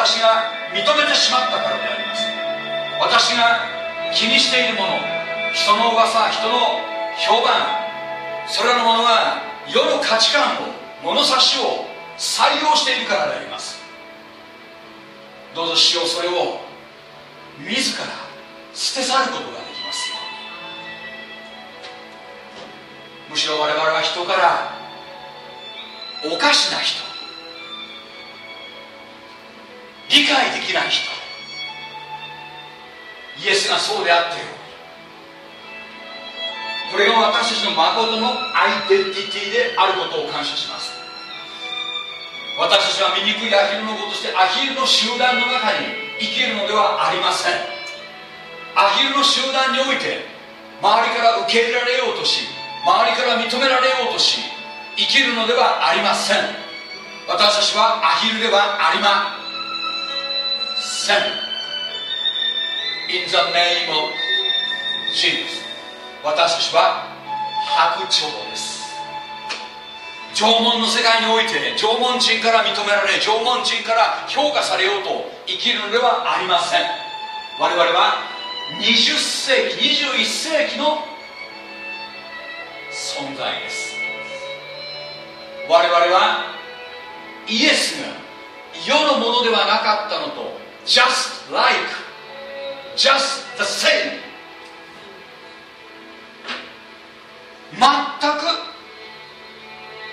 私が認めてしまったからであります。私が気にしているもの人の噂人の評判それらのものは世の価値観を物差しを採用しているからであります。どうぞ主よそれを自ら捨て去ることができます。よむしろ我々は人からおかしな人理解できない人。イエスがそうであったよ。これが私たちの誠のアイデンティティであることを感謝します。私たちは醜いアヒルの子としてアヒルの集団の中に生きるのではありません。アヒルの集団において周りから受け入れられようとし周りから認められようとし生きるのではありません。私たちはアヒルではありま sent in the name of Jesus. 私たちは白鳥です。縄文の世界において縄文人から認められ縄文人から評価されようと生きるのではありません。我々は20世紀21世紀の存在です。我々はイエスが世のものではなかったのと just like just the same. 全く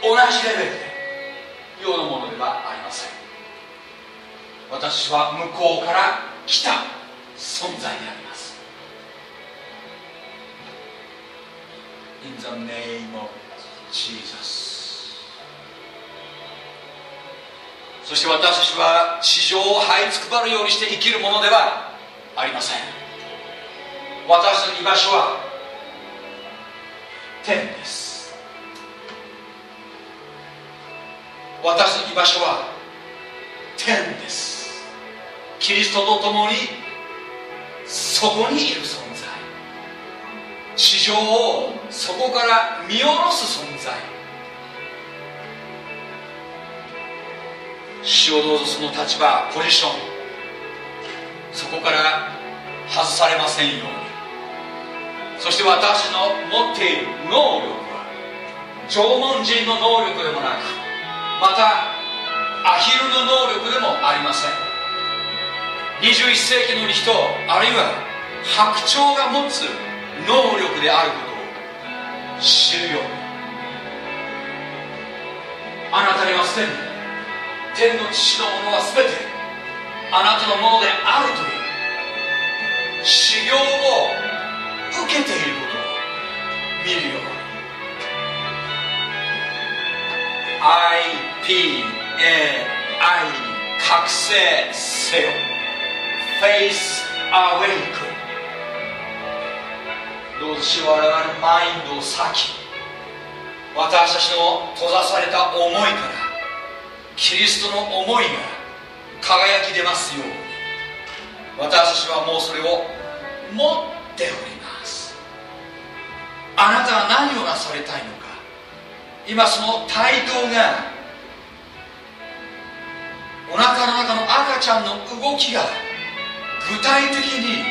同じレベルで世のものではありません。私は向こうから来た存在であります。In the name of Jesus. そして私たちは地上を這いつくばるようにして生きるものではありません。私の居場所は天です。私の居場所は天です。キリストと共にそこにいる存在。地上をそこから見下ろす存在。主をどうぞその立場ポジションそこから外されませんように。そして私の持っている能力は縄文人の能力でもなくまたアヒルの能力でもありません。21世紀の人あるいは白鳥が持つ能力であることを知るように。あなたにはすでに天の父のものは全てあなたのものであるという修行を受けていることを見るように。IPAI 覚醒せよ。Face Awake どうぞ主は我々のマインドを裂き私たちの閉ざされた思いからキリストの思いが輝き出ますように。私たちはもうそれを持っております。あなたは何をなされたいのか。今その態度がお腹の中の赤ちゃんの動きが具体的に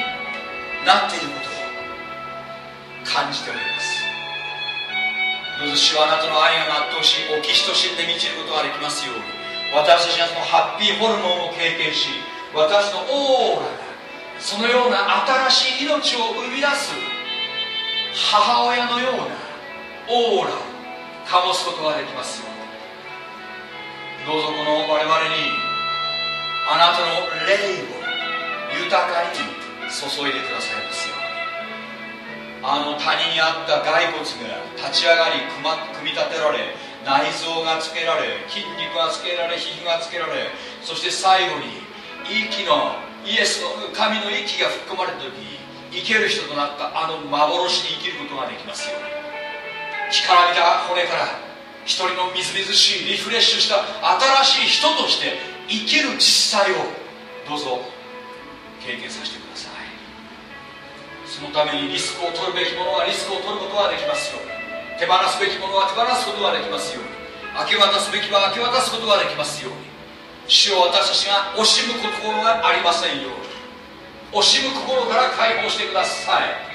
なっていることを感じております。どうぞ主はあなたの愛が全うしオキシトシンで満ちることができますように。私たちはそのハッピーホルモンを経験し私のオーラがそのような新しい命を生み出す母親のようなオーラを醸すことができます。よどうぞこの我々にあなたの霊を豊かに注いでくださいますよあの谷にあった骸骨が立ち上がり組み立てられ内臓がつけられ筋肉がつけられ皮膚がつけられそして最後に息のイエスの神の息が吹き込まれた時生ける人となったあの幻に生きることができますように。干からびた骨から一人のみずみずしいリフレッシュした新しい人として生きる実際をどうぞ経験させてください。そのためにリスクを取るべきものはリスクを取ることができますよ手放すべきものは手放すことができますように。明け渡すべきは明け渡すことができますように。主を私たちが惜しむ心がありませんように。惜しむ心から解放してください。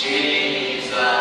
Jesus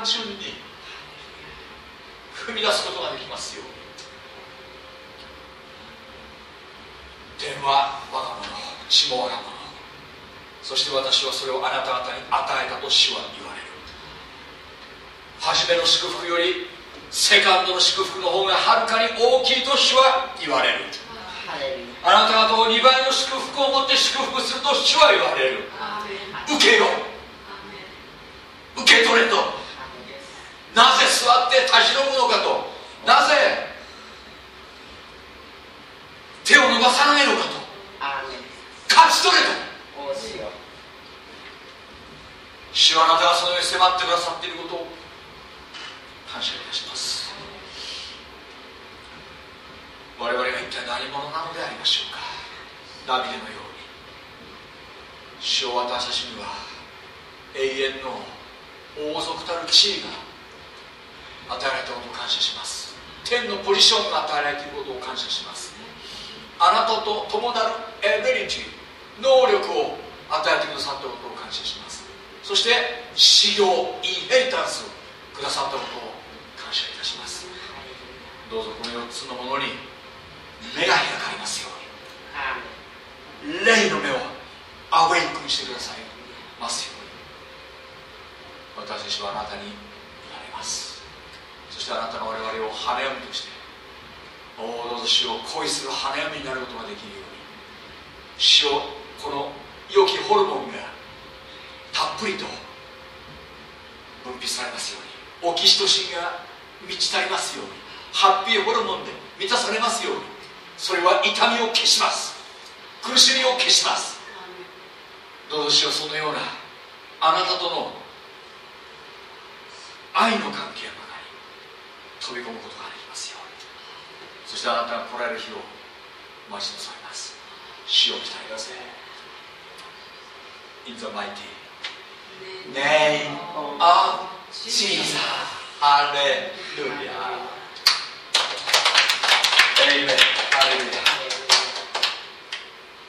に踏み出すことができますよで天は我が物地も我が物。そして私はそれをあなた方に与えたと主は言われる。初めの祝福よりセカンドの祝福の方がはるかに大きいと主は言われる。あなた方を2倍の祝福を持って祝福すると主は言われる。受けよ。受け取れと。座って立ち退くのかと。なぜ？手を伸ばさないのかと。勝ち取れと。主はあなたがそのように迫ってくださっていることを。感謝いたします。我々が一体何者なのでありましょうか。ダビデのように。主を私たちには永遠の王族たる地位が与えられたことを感謝します。天のポジションが与えられていることを感謝します。あなたと共なるエビリティ能力を与えてくださったことを感謝します。そして修行インヘリタンスをくださったことを感謝いたします。どうぞこの4つのものに目が開かれますように。霊の目をアウェイクにしてください。ますように。私たちはあなたに言われます。してあなたが我々を花嫁としておどうぞ主を恋する花嫁になることができるように主をこの良きホルモンがたっぷりと分泌されますようにオキシトシンが満ち足りますようにハッピーホルモンで満たされますようにそれは痛みを消します。苦しみを消します。どうぞしようそのようなあなたとの愛の関係飛び込むことができますよそしてあなたが来られる日を待ち望みます。死を鍛えだせ In the mighty name of ルヤ Amen.